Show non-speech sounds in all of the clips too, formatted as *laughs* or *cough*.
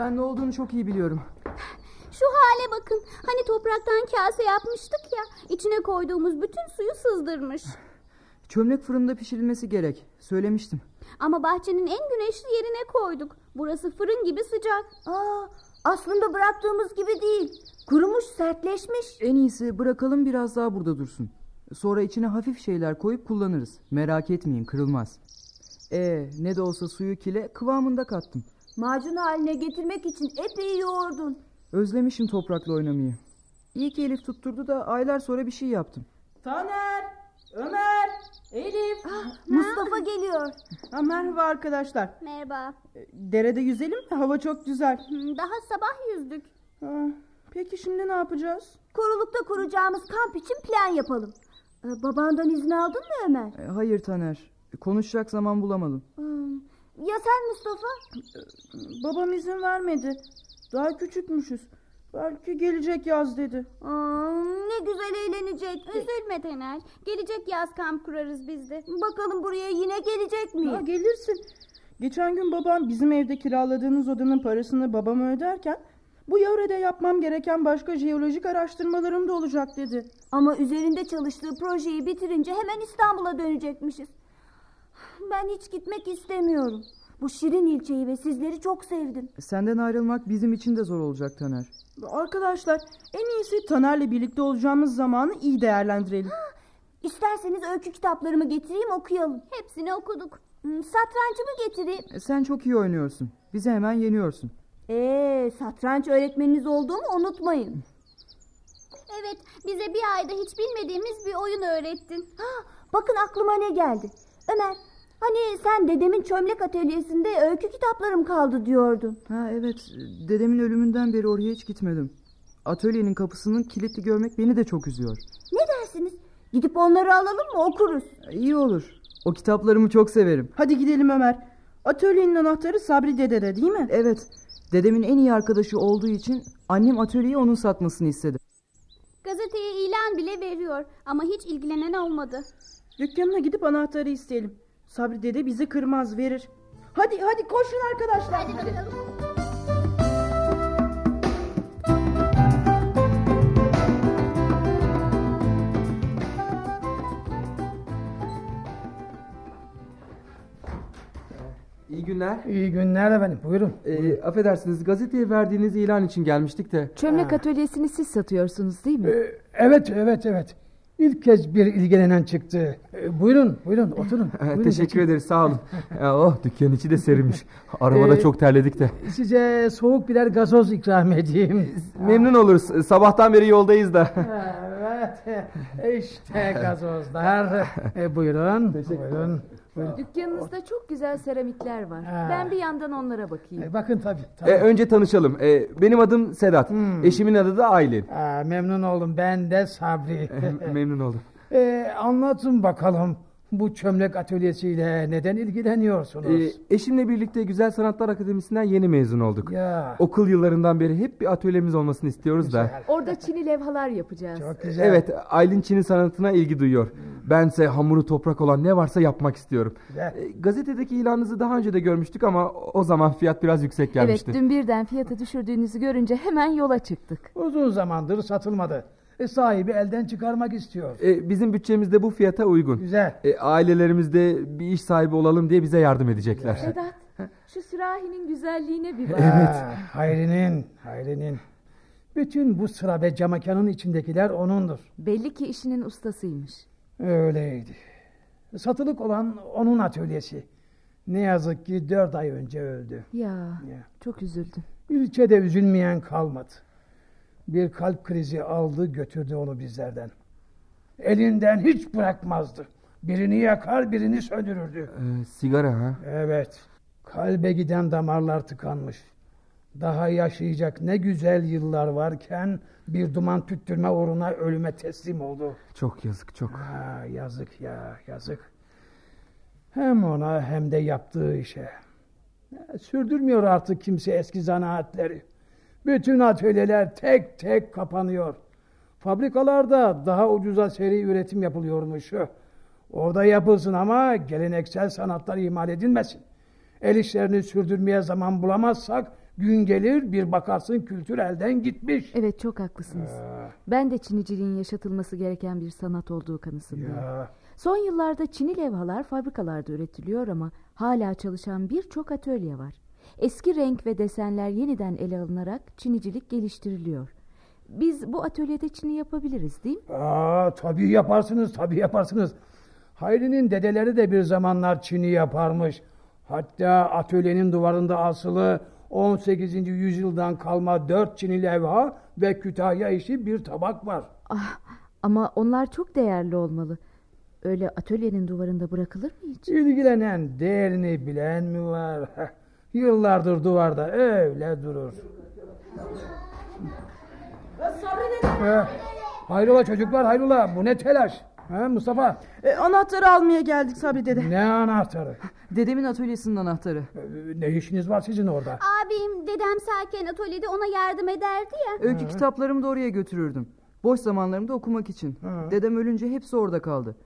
Ben ne olduğunu çok iyi biliyorum. Şu hale bakın. Hani topraktan kase yapmıştık ya. İçine koyduğumuz bütün suyu sızdırmış. Çömlek fırında pişirilmesi gerek. Söylemiştim. Ama bahçenin en güneşli yerine koyduk. Burası fırın gibi sıcak. Aa, aslında bıraktığımız gibi değil. Kurumuş, sertleşmiş. En iyisi bırakalım biraz daha burada dursun. Sonra içine hafif şeyler koyup kullanırız. Merak etmeyin kırılmaz. Ee, ne de olsa suyu kile kıvamında kattım. Macun haline getirmek için epey yoğurdun. Özlemişim toprakla oynamayı. İyi ki Elif tutturdu da aylar sonra bir şey yaptım. Taner, Ömer, Elif. Mustafa geliyor. Ha, merhaba arkadaşlar. Merhaba. Derede yüzelim mi? Hava çok güzel. Daha sabah yüzdük. Ha, peki şimdi ne yapacağız? Korulukta kuracağımız kamp için plan yapalım. Ee, babandan izin aldın mı Ömer? E, hayır Taner. Konuşacak zaman bulamadım. Hmm. Ya sen Mustafa? Babam izin vermedi. Daha küçükmüşüz. Belki gelecek yaz dedi. Aa, ne güzel eğlenecektik. Üzülme Taner. Gelecek yaz kamp kurarız biz de. Bakalım buraya yine gelecek Ha, miyiz? gelirsin. Geçen gün babam bizim evde kiraladığınız odanın parasını babama öderken bu yörede yapmam gereken başka jeolojik araştırmalarım da olacak dedi. Ama üzerinde çalıştığı projeyi bitirince hemen İstanbul'a dönecekmişiz. Ben hiç gitmek istemiyorum. Bu şirin ilçeyi ve sizleri çok sevdim. Senden ayrılmak bizim için de zor olacak Taner. Arkadaşlar en iyisi Taner'le birlikte olacağımız zamanı iyi değerlendirelim. İsterseniz öykü kitaplarımı getireyim okuyalım. Hepsini okuduk. Hmm, Satrancımı getireyim. E, sen çok iyi oynuyorsun. Bizi hemen yeniyorsun. Ee, satranç öğretmeniniz olduğumu unutmayın. Evet bize bir ayda hiç bilmediğimiz bir oyun öğrettin. Ha, bakın aklıma ne geldi. Ömer, hani sen dedemin çömlek atölyesinde öykü kitaplarım kaldı diyordun. Ha evet. Dedemin ölümünden beri oraya hiç gitmedim. Atölyenin kapısının kilitli görmek beni de çok üzüyor. Ne dersiniz? Gidip onları alalım mı okuruz. E, İyi olur. O kitaplarımı çok severim. Hadi gidelim Ömer. Atölyenin anahtarı Sabri Dede'de değil mi? Evet. Dedemin en iyi arkadaşı olduğu için annem atölyeyi onun satmasını istedi. Gazeteye ilan bile veriyor ama hiç ilgilenen olmadı. Dükkanına gidip anahtarı isteyelim. Sabri Dede bizi kırmaz verir. Hadi hadi koşun arkadaşlar. Hadi bakalım. İyi günler. İyi günler efendim. Buyurun. Ee, affedersiniz gazeteye verdiğiniz ilan için gelmiştik de. Çömlek atölyesini siz satıyorsunuz değil mi? Ee, evet, evet, evet. İlk kez bir ilgilenen çıktı. Ee, buyurun, buyurun *laughs* oturun. Buyurun, Teşekkür ederiz sağ olun. Ya, *laughs* oh dükkanın içi de serinmiş. Arabada Ee, çok terledik de. Size soğuk birer gazoz ikram edeyim. *laughs* Memnun oluruz. Sabahtan beri yoldayız da. evet, işte gazozlar. Ee, buyurun, buyurun. Buyurun. Dükkanınızda çok güzel seramikler var. Ha. Ben bir yandan onlara bakayım. Ee, bakın tabii. tabii. Ee, önce tanışalım. Ee, benim adım Sedat. Eşimin adı da Aylin. Aa, memnun oldum. Ben de Sabri. *laughs* Memnun oldum. Ee, anlatın bakalım. Bu çömlek atölyesiyle neden ilgileniyorsunuz? Ee, eşimle birlikte Güzel Sanatlar Akademisi'nden yeni mezun olduk. ya, Okul yıllarından beri hep bir atölyemiz olmasını istiyoruz da. güzel. Orada çini levhalar yapacağız. Çok güzel. Evet, Aylin Çin'in sanatına ilgi duyuyor. Bense hamuru toprak olan ne varsa yapmak istiyorum. Güzel. E, Gazetedeki ilanınızı daha önce de görmüştük ama o zaman fiyat biraz yüksek gelmişti. Evet dün birden fiyatı düşürdüğünüzü görünce hemen yola çıktık. Uzun zamandır satılmadı. E, sahibi elden çıkarmak istiyor. E, bizim bütçemiz de bu fiyata uygun. Güzel. E, ailelerimizde bir iş sahibi olalım diye bize yardım edecekler. Sedat şu sürahinin güzelliğine bir bak. Evet. Hayri'nin, Hayri'nin. Bütün bu sıra ve camakanın içindekiler onundur. Belli ki işinin ustasıymış. Öyleydi. Satılık olan onun atölyesi. Ne yazık ki dört ay önce öldü. Ya Ya. çok üzüldüm. İlçede üzülmeyen kalmadı. Bir kalp krizi aldı götürdü onu bizlerden. Elinden hiç bırakmazdı. Birini yakar birini söndürürdü. E, sigara ha? Evet. Kalbe giden damarlar tıkanmış. Daha yaşayacak ne güzel yıllar varken bir duman tüttürme uğruna ölüme teslim oldu. Çok yazık çok. Ha, yazık ya yazık. Hem ona hem de yaptığı işe. Sürdürmüyor artık kimse eski zanaatleri. Bütün atölyeler tek tek kapanıyor. Fabrikalarda daha ucuza seri üretim yapılıyormuş. Orada yapılsın ama geleneksel sanatlar ihmal edilmesin. El işlerini sürdürmeye zaman bulamazsak Gün gelir bir bakarsın kültür elden gitmiş. Evet çok haklısınız. Ben de Çiniciliğin yaşatılması gereken bir sanat olduğu kanısındayım. Ya, Son yıllarda Çini levhalar fabrikalarda üretiliyor ama hala çalışan birçok atölye var. Eski renk ve desenler yeniden ele alınarak Çinicilik geliştiriliyor. Biz bu atölyede Çini yapabiliriz değil mi? Aa, tabii yaparsınız, tabii yaparsınız. Hayri'nin dedeleri de bir zamanlar Çin'i yaparmış. Hatta atölyenin duvarında asılı 18. yüzyıldan kalma dört Çin'i levha ve Kütahya işi bir tabak var. Ah, ama onlar çok değerli olmalı. Öyle atölyenin duvarında bırakılır mı hiç? İlgilenen, değerini bilen mi var? Yıllardır duvarda öyle durur. Hayrola çocuklar hayrola bu ne telaş? Ha, Mustafa E, anahtarı almaya geldik Sabri dede. ne anahtarı? Dedemin atölyesinin anahtarı. Ee, Ne işiniz var sizin orada? Abim dedem sağken atölyede ona yardım ederdi ya. Öykü kitaplarımı da oraya götürürdüm. Boş zamanlarımda okumak için. Dedem ölünce hepsi orada kaldı.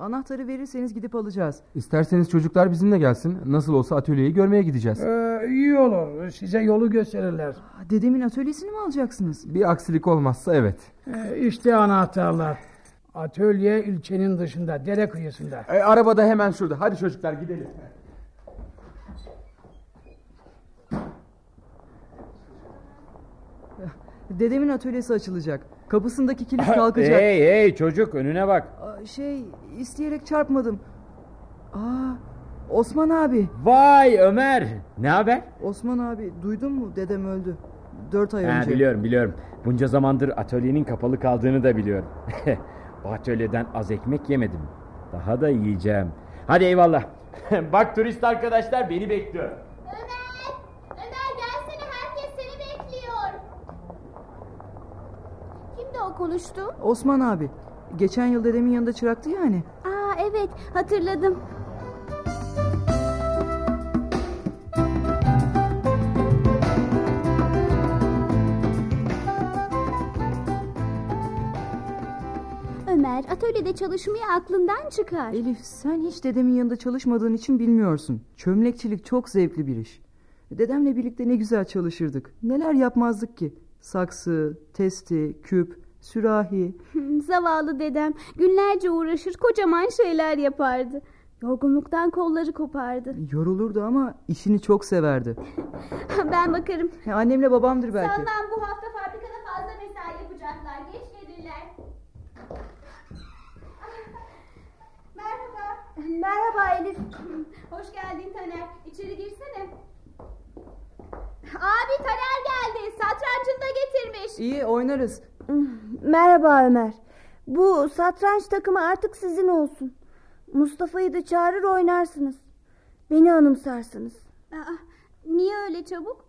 Anahtarı verirseniz gidip alacağız. İsterseniz çocuklar bizimle gelsin. Nasıl olsa atölyeyi görmeye gideceğiz. Ee, iyi olur size yolu gösterirler. Aa, Dedemin atölyesini mi alacaksınız? Bir aksilik olmazsa evet. Ee, işte anahtarlar. Atölye ilçenin dışında, dere kıyısında. E, arabada hemen şurada. Hadi çocuklar gidelim. Dedemin atölyesi açılacak. Kapısındaki kilit *laughs* kalkacak. Hey hey çocuk önüne bak. Şey isteyerek çarpmadım. Aa, Osman abi. Vay Ömer. Ne haber? Osman abi duydun mu dedem öldü. Dört ay Ha, önce. biliyorum biliyorum. Bunca zamandır atölyenin kapalı kaldığını da biliyorum. *laughs* Bu atölyeden az ekmek yemedim. Daha da yiyeceğim. Hadi eyvallah. *laughs* Bak turist arkadaşlar beni bekliyor. Ömer gelsene herkes seni bekliyor. Kimdi o konuştu? Osman abi. Geçen yıl dedemin yanında çıraktı ya hani. Aa evet hatırladım. Ömer atölyede çalışmayı aklından çıkar. Elif sen hiç dedemin yanında çalışmadığın için bilmiyorsun. Çömlekçilik çok zevkli bir iş. Dedemle birlikte ne güzel çalışırdık. Neler yapmazdık ki? Saksı, testi, küp, sürahi. Zavallı dedem günlerce uğraşır kocaman şeyler yapardı. Yorgunluktan kolları kopardı. Yorulurdu ama işini çok severdi. *laughs* ben bakarım. Ya annemle babamdır belki. Sanmam bu hafta fabrikada fazla mesai yapacaklar. Geç gelirler. Merhaba. Merhaba Elif. Hoş geldin Taner. İçeri girsene. Abi Taner geldi. Satrancını da getirmiş. İyi oynarız. Merhaba Ömer. Bu satranç takımı artık sizin olsun. Mustafa'yı da çağırır oynarsınız. Beni anımsarsınız. Aa, niye öyle çabuk?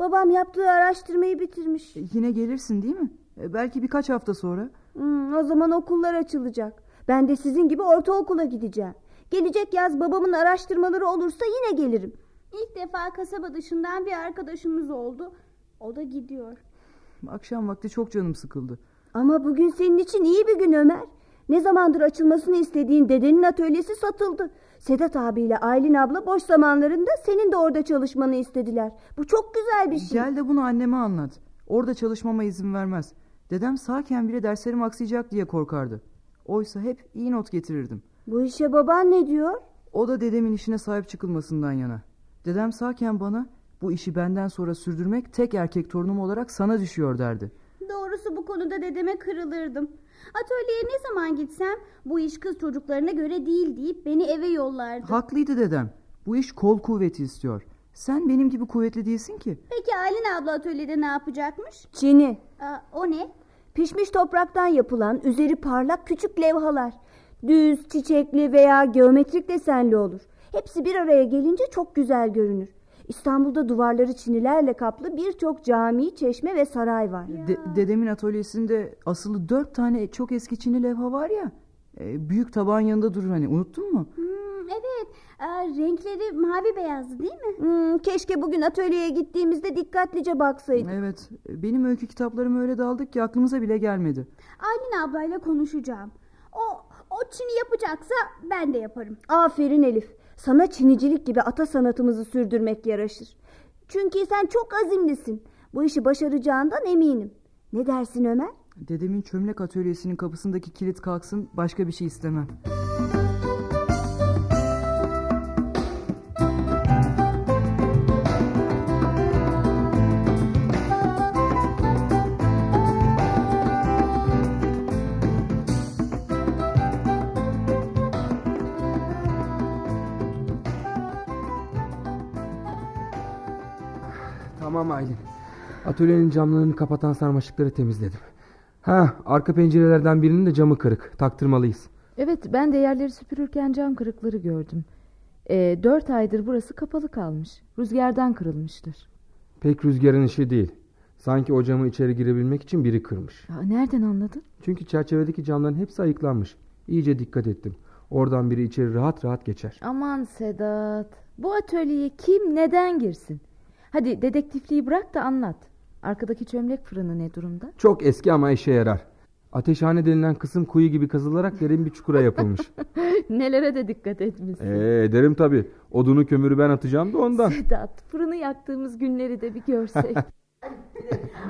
Babam yaptığı araştırmayı bitirmiş. E, Yine gelirsin değil mi? E, Belki birkaç hafta sonra. Hmm, o zaman okullar açılacak. Ben de sizin gibi ortaokula gideceğim. Gelecek yaz babamın araştırmaları olursa yine gelirim. İlk defa kasaba dışından bir arkadaşımız oldu. O da gidiyor. Akşam vakti çok canım sıkıldı. Ama bugün senin için iyi bir gün Ömer. Ne zamandır açılmasını istediğin dedenin atölyesi satıldı. Sedat abiyle Aylin abla boş zamanlarında senin de orada çalışmanı istediler. Bu çok güzel bir şey. Gel de bunu anneme anlat. Orada çalışmama izin vermez. Dedem sağken bile derslerim aksayacak diye korkardı. Oysa hep iyi not getirirdim. Bu işe baban ne diyor? O da dedemin işine sahip çıkılmasından yana. Dedem sağken bana bu işi benden sonra sürdürmek tek erkek torunum olarak sana düşüyor derdi. Doğrusu bu konuda dedeme kırılırdım. Atölyeye ne zaman gitsem bu iş kız çocuklarına göre değil deyip beni eve yollardı. Haklıydı dedem. Bu iş kol kuvveti istiyor. Sen benim gibi kuvvetli değilsin ki. Peki Aylin abla atölyede ne yapacakmış? Çini. Aa, o ne? Pişmiş topraktan yapılan üzeri parlak küçük levhalar. Düz, çiçekli veya geometrik desenli olur. Hepsi bir araya gelince çok güzel görünür. İstanbul'da duvarları çinilerle kaplı birçok cami, çeşme ve saray var. De- dedemin atölyesinde asılı dört tane çok eski Çinli levha var ya. E, büyük taban yanında durur hani unuttun mu? Hmm, evet. Aa, renkleri mavi beyazdı değil mi? Hmm, keşke bugün atölyeye gittiğimizde dikkatlice baksaydık. Evet e, benim öykü kitaplarımı öyle daldık ki aklımıza bile gelmedi. Aylin ablayla konuşacağım. O, o Çin'i yapacaksa ben de yaparım. Aferin Elif. Sana çinicilik gibi ata sanatımızı sürdürmek yaraşır. Çünkü sen çok azimlisin. Bu işi başaracağından eminim. Ne dersin Ömer? Dedemin çömlek atölyesinin kapısındaki kilit kalksın başka bir şey istemem. Tamam Aylin. Atölyenin camlarını kapatan sarmaşıkları temizledim. Ha, arka pencerelerden birinin de camı kırık. Taktırmalıyız. Evet ben de yerleri süpürürken cam kırıkları gördüm. E, dört aydır burası kapalı kalmış. Rüzgardan kırılmıştır. Pek rüzgarın işi değil. Sanki o camı içeri girebilmek için biri kırmış. Aa, nereden anladın? Çünkü çerçevedeki camların hepsi ayıklanmış. İyice dikkat ettim. Oradan biri içeri rahat rahat geçer. Aman Sedat. Bu atölyeye kim neden girsin? Hadi dedektifliği bırak da anlat. Arkadaki çömlek fırını ne durumda? Çok eski ama işe yarar. Ateşhane denilen kısım kuyu gibi kazılarak derin bir çukura yapılmış. *laughs* Nelere de dikkat etmişsin. Ee, ederim tabii. Odunu kömürü ben atacağım da ondan. Sedat fırını yaktığımız günleri de bir görsek.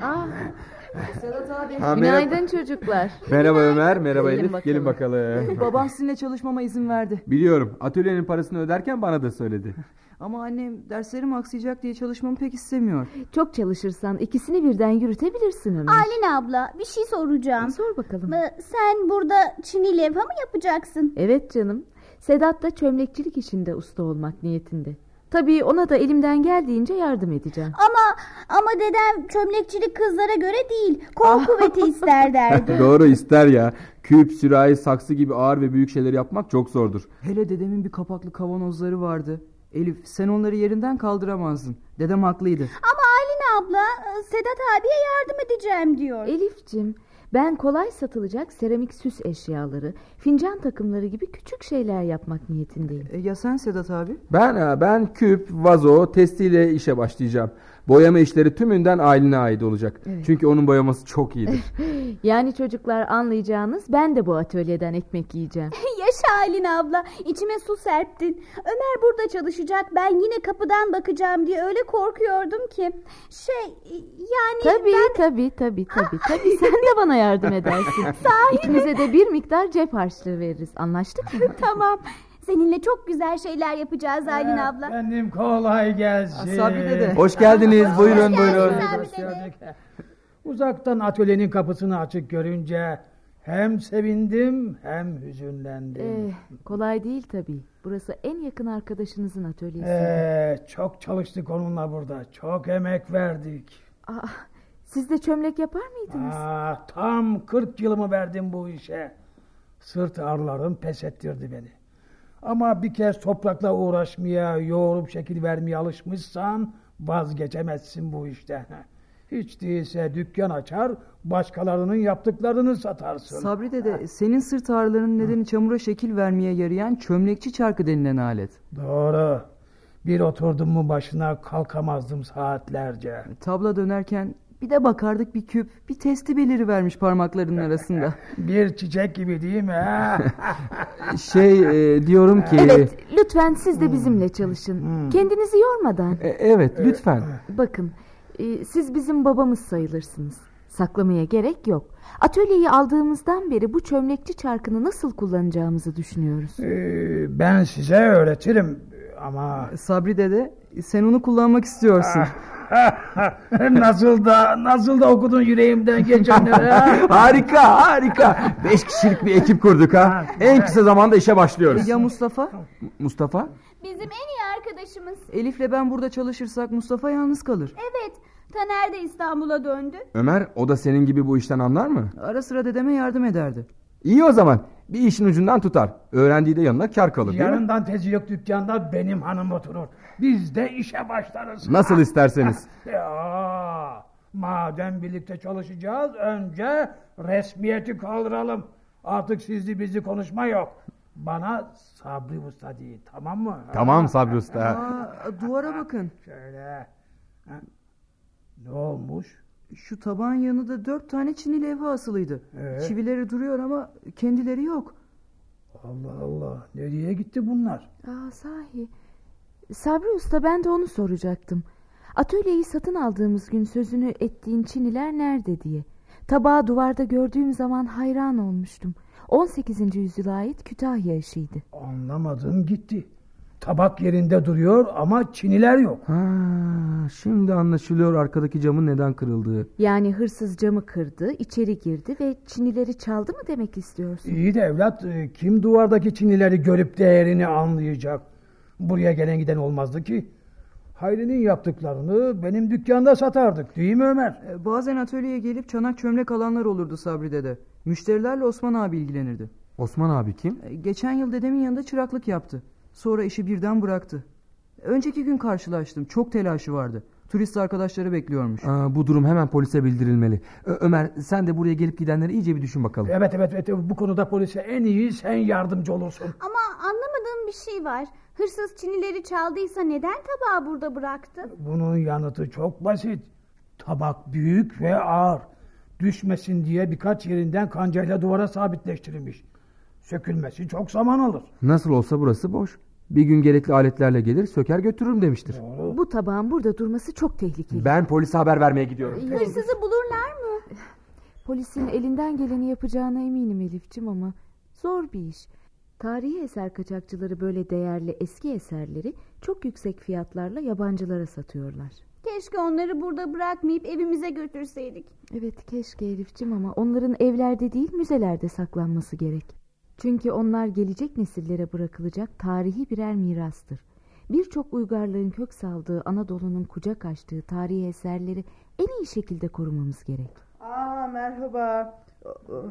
Aa, *laughs* Sedat abi. Ha, günaydın çocuklar. Merhaba Ömer, merhaba Gelin Elif. bakalım. Gelin bakalım. *laughs* Babam sizinle çalışmama izin verdi. Biliyorum. Atölyenin parasını öderken bana da söyledi. *laughs* Ama annem derslerim aksayacak diye çalışmamı pek istemiyor. Çok çalışırsan ikisini birden yürütebilirsin Ömer. Aylin abla bir şey soracağım. Sor bakalım. Ee, Sen burada çini levha mı yapacaksın? Evet canım. Sedat da çömlekçilik işinde usta olmak niyetinde. Tabii ona da elimden geldiğince yardım edeceğim. Ama ama dedem çömlekçilik kızlara göre değil. Kol kuvveti ister derdi. *laughs* Doğru ister ya. Küp, sürahi, saksı gibi ağır ve büyük şeyleri yapmak çok zordur. Hele dedemin bir kapaklı kavanozları vardı. Elif sen onları yerinden kaldıramazdın. Dedem haklıydı. Ama Aylin abla e, Sedat abiye yardım edeceğim diyor. Elif'cim ben kolay satılacak seramik süs eşyaları, fincan takımları gibi küçük şeyler yapmak niyetindeyim. E, ya sen Sedat abi? Ben ben küp, vazo, testiyle işe başlayacağım. Boyama işleri tümünden Aylin'e ait olacak. Çünkü onun boyaması çok iyidir. *laughs* Yani çocuklar anlayacağınız ben de bu atölyeden ekmek yiyeceğim. *laughs* Yaşa Aylin abla içime su serptin. Ömer burada çalışacak ben yine kapıdan bakacağım diye öyle korkuyordum ki. Şey yani Tabii ben... tabii tabii tabii *laughs* tabii sen de bana yardım edersin. İkimize de bir miktar cep harçlığı veririz anlaştık mı? tamam. Seninle çok güzel şeyler yapacağız Aylin abla. Efendim kolay gelsin. Sabri dede. Hoş geldiniz. Buyurun geldiniz buyurun. Hoş gördük. Uzaktan atölyenin kapısını açık görünce hem sevindim hem hüzünlendim. Ee, kolay değil tabii. Burası en yakın arkadaşınızın atölyesi. Ee, çok çalıştık onunla burada. Çok emek verdik. Aa, siz de çömlek yapar mıydınız? Aa, tam 40 yılımı verdim bu işe. Sırt ağrılarım pes ettirdi beni. Ama bir kez toprakla uğraşmaya, yoğurup şekil vermeye alışmışsan vazgeçemezsin bu işten. *laughs* Hiç değilse dükkan açar, başkalarının yaptıklarını satarsın. Sabri dede senin sırt ağrılarının nedeni çamura şekil vermeye yarayan çömlekçi çarkı denilen alet. Doğru. Bir oturdum mu başına kalkamazdım saatlerce. Tabla dönerken bir de bakardık bir küp, bir testi beliri vermiş parmaklarının *laughs* arasında. Bir çiçek gibi değil mi? *laughs* Şey e, diyorum ki... Evet, lütfen siz de bizimle çalışın. Kendinizi yormadan. E, evet lütfen. Bakın, e, siz bizim babamız sayılırsınız. Saklamaya gerek yok. Atölyeyi aldığımızdan beri bu çömlekçi çarkını nasıl kullanacağımızı düşünüyoruz. Ee, ben size öğretirim ama Sabri dede sen onu kullanmak istiyorsun. *laughs* nasıl da nasıl da okudun yüreğimden geçenleri. *laughs* ha? harika harika. Beş kişilik bir ekip kurduk ha. En kısa zamanda işe başlıyoruz. ya Mustafa? Mustafa? Bizim en iyi arkadaşımız. Elif'le ben burada çalışırsak Mustafa yalnız kalır. Evet. Taner de İstanbul'a döndü. Ömer o da senin gibi bu işten anlar mı? Ara sıra dedeme yardım ederdi. İyi o zaman. Bir işin ucundan tutar. Öğrendiği de yanına kar kalır? Yarından tezi yok dükkanda benim hanım oturur. Biz de işe başlarız. Nasıl isterseniz. *laughs* Ya, madem birlikte çalışacağız önce resmiyeti kaldıralım. Artık sizli bizi konuşma yok. Bana Sabri Usta değil tamam mı? Tamam Sabri Usta. Aa, duvara bakın. Şöyle. Ne olmuş? Şu taban yanında dört tane çini levha asılıydı. Evet. Çivileri duruyor ama kendileri yok. Allah Allah. Nereye gitti bunlar? Aa, sahi. Sabri Usta ben de onu soracaktım. Atölyeyi satın aldığımız gün sözünü ettiğin Çiniler nerede diye. Tabağı duvarda gördüğüm zaman hayran olmuştum. 18. yüzyıla ait Kütahya işiydi. Anlamadım gitti. Tabak yerinde duruyor ama çiniler yok. Ha, şimdi anlaşılıyor arkadaki camın neden kırıldığı. Yani hırsız camı kırdı, içeri girdi ve Çinileri çaldı mı demek istiyorsun? İyi de evlat e, kim duvardaki çinileri görüp değerini anlayacak? Buraya gelen giden olmazdı ki. Hayri'nin yaptıklarını benim dükkanda satardık değil mi Ömer? E, Bazen atölyeye gelip çanak çömlek alanlar olurdu Sabri dede. Müşterilerle Osman abi ilgilenirdi. Osman abi kim? E, Geçen yıl dedemin yanında çıraklık yaptı. Sonra işi birden bıraktı. Önceki gün karşılaştım. Çok telaşı vardı. Turist arkadaşları bekliyormuş. Aa, bu durum hemen polise bildirilmeli. Ö- Ömer sen de buraya gelip gidenleri iyice bir düşün bakalım. Evet evet evet bu konuda polise en iyi sen yardımcı olursun. Ama anlamadığım bir şey var. Hırsız çinileri çaldıysa neden tabağı burada bıraktı? Bunun yanıtı çok basit. Tabak büyük ve ağır. Düşmesin diye birkaç yerinden kancayla duvara sabitleştirilmiş. Sökülmesi çok zaman alır. Nasıl olsa burası boş. Bir gün gerekli aletlerle gelir söker götürürüm demiştir. Bu tabağın burada durması çok tehlikeli. Ben polise haber vermeye gidiyorum. Hırsızı bulurlar mı? Polisin elinden geleni yapacağına eminim Elifçim ama zor bir iş. Tarihi eser kaçakçıları böyle değerli eski eserleri çok yüksek fiyatlarla yabancılara satıyorlar. Keşke onları burada bırakmayıp evimize götürseydik. Evet keşke Elifçim ama onların evlerde değil müzelerde saklanması gerek. Çünkü onlar gelecek nesillere bırakılacak tarihi birer mirastır. Birçok uygarlığın kök saldığı Anadolu'nun kucak açtığı tarihi eserleri en iyi şekilde korumamız gerek. Aa merhaba.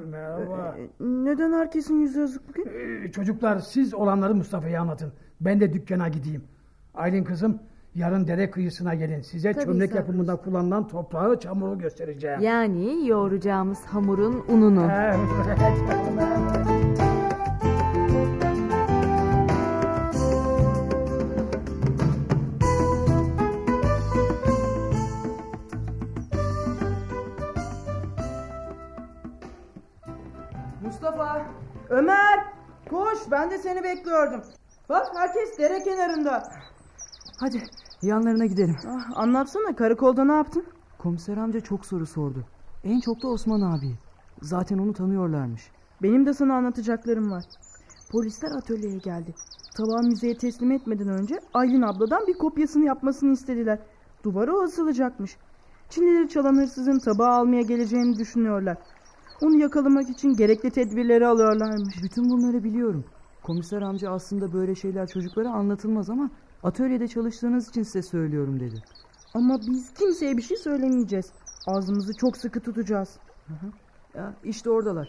Merhaba. E, Neden herkesin yüzü yazık bugün? Ee, çocuklar siz olanları Mustafa'ya anlatın. Ben de dükkana gideyim. Aylin kızım yarın dere kıyısına gelin. Size Tabii, çömlek Sabri. yapımında kullanılan toprağı, çamuru göstereceğim. Yani yoğuracağımız hamurun ununu. Evet. *laughs* ben de seni bekliyordum. Bak herkes dere kenarında. Hadi yanlarına gidelim. Ah, anlatsana karakolda ne yaptın? Komiser amca çok soru sordu. En çok da Osman abi. Zaten onu tanıyorlarmış. Benim de sana anlatacaklarım var. Polisler atölyeye geldi. Tabağı müzeye teslim etmeden önce Aylin abladan bir kopyasını yapmasını istediler. Duvara o asılacakmış. Çinlileri çalan hırsızın tabağı almaya geleceğini düşünüyorlar. Onu yakalamak için gerekli tedbirleri alıyorlarmış. Bütün bunları biliyorum. Komiser amca aslında böyle şeyler çocuklara anlatılmaz ama atölyede çalıştığınız için size söylüyorum dedi. Ama biz kimseye bir şey söylemeyeceğiz. Ağzımızı çok sıkı tutacağız. Ya işte oradalar.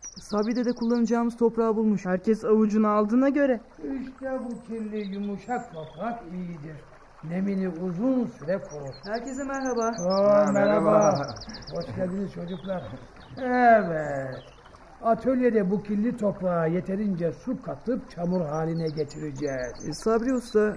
Sabri'de de kullanacağımız toprağı bulmuş. Herkes avucuna aldığına göre. İşte bu kirli yumuşak toprak iyidir. Nemini uzun süre korur. Herkese merhaba. Oo, merhaba. Hoş geldiniz çocuklar. Evet. Atölyede bu kirli toprağa yeterince su katıp çamur haline getireceğiz. E, Sabri Usta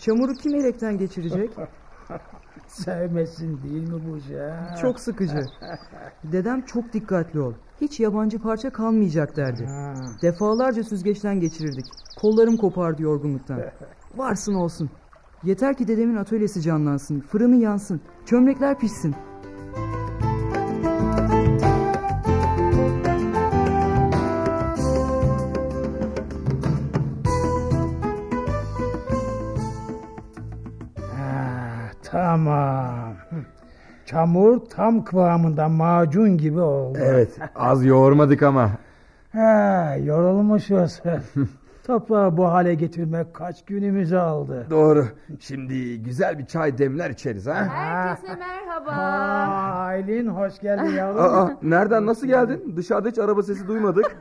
çamuru kim elekten geçirecek? *laughs* Sevmesin değil mi bu şey? Çok sıkıcı. *laughs* Dedem çok dikkatli ol. Hiç yabancı parça kalmayacak derdi. Ha. Defalarca süzgeçten geçirirdik. Kollarım kopardı yorgunluktan. *laughs* Varsın olsun. Yeter ki dedemin atölyesi canlansın, fırını yansın, çömlekler pişsin. Tamam. Çamur tam kıvamında macun gibi oldu. Evet az yoğurmadık ama. Ha, yorulmuşuz. *laughs* Toprağı bu hale getirmek kaç günümüzü aldı. Doğru. Şimdi güzel bir çay demler içeriz ha. Herkese merhaba. Aa, Aylin hoş geldin *laughs* yavrum. Aa, nereden nasıl geldin? Dışarıda hiç araba sesi duymadık.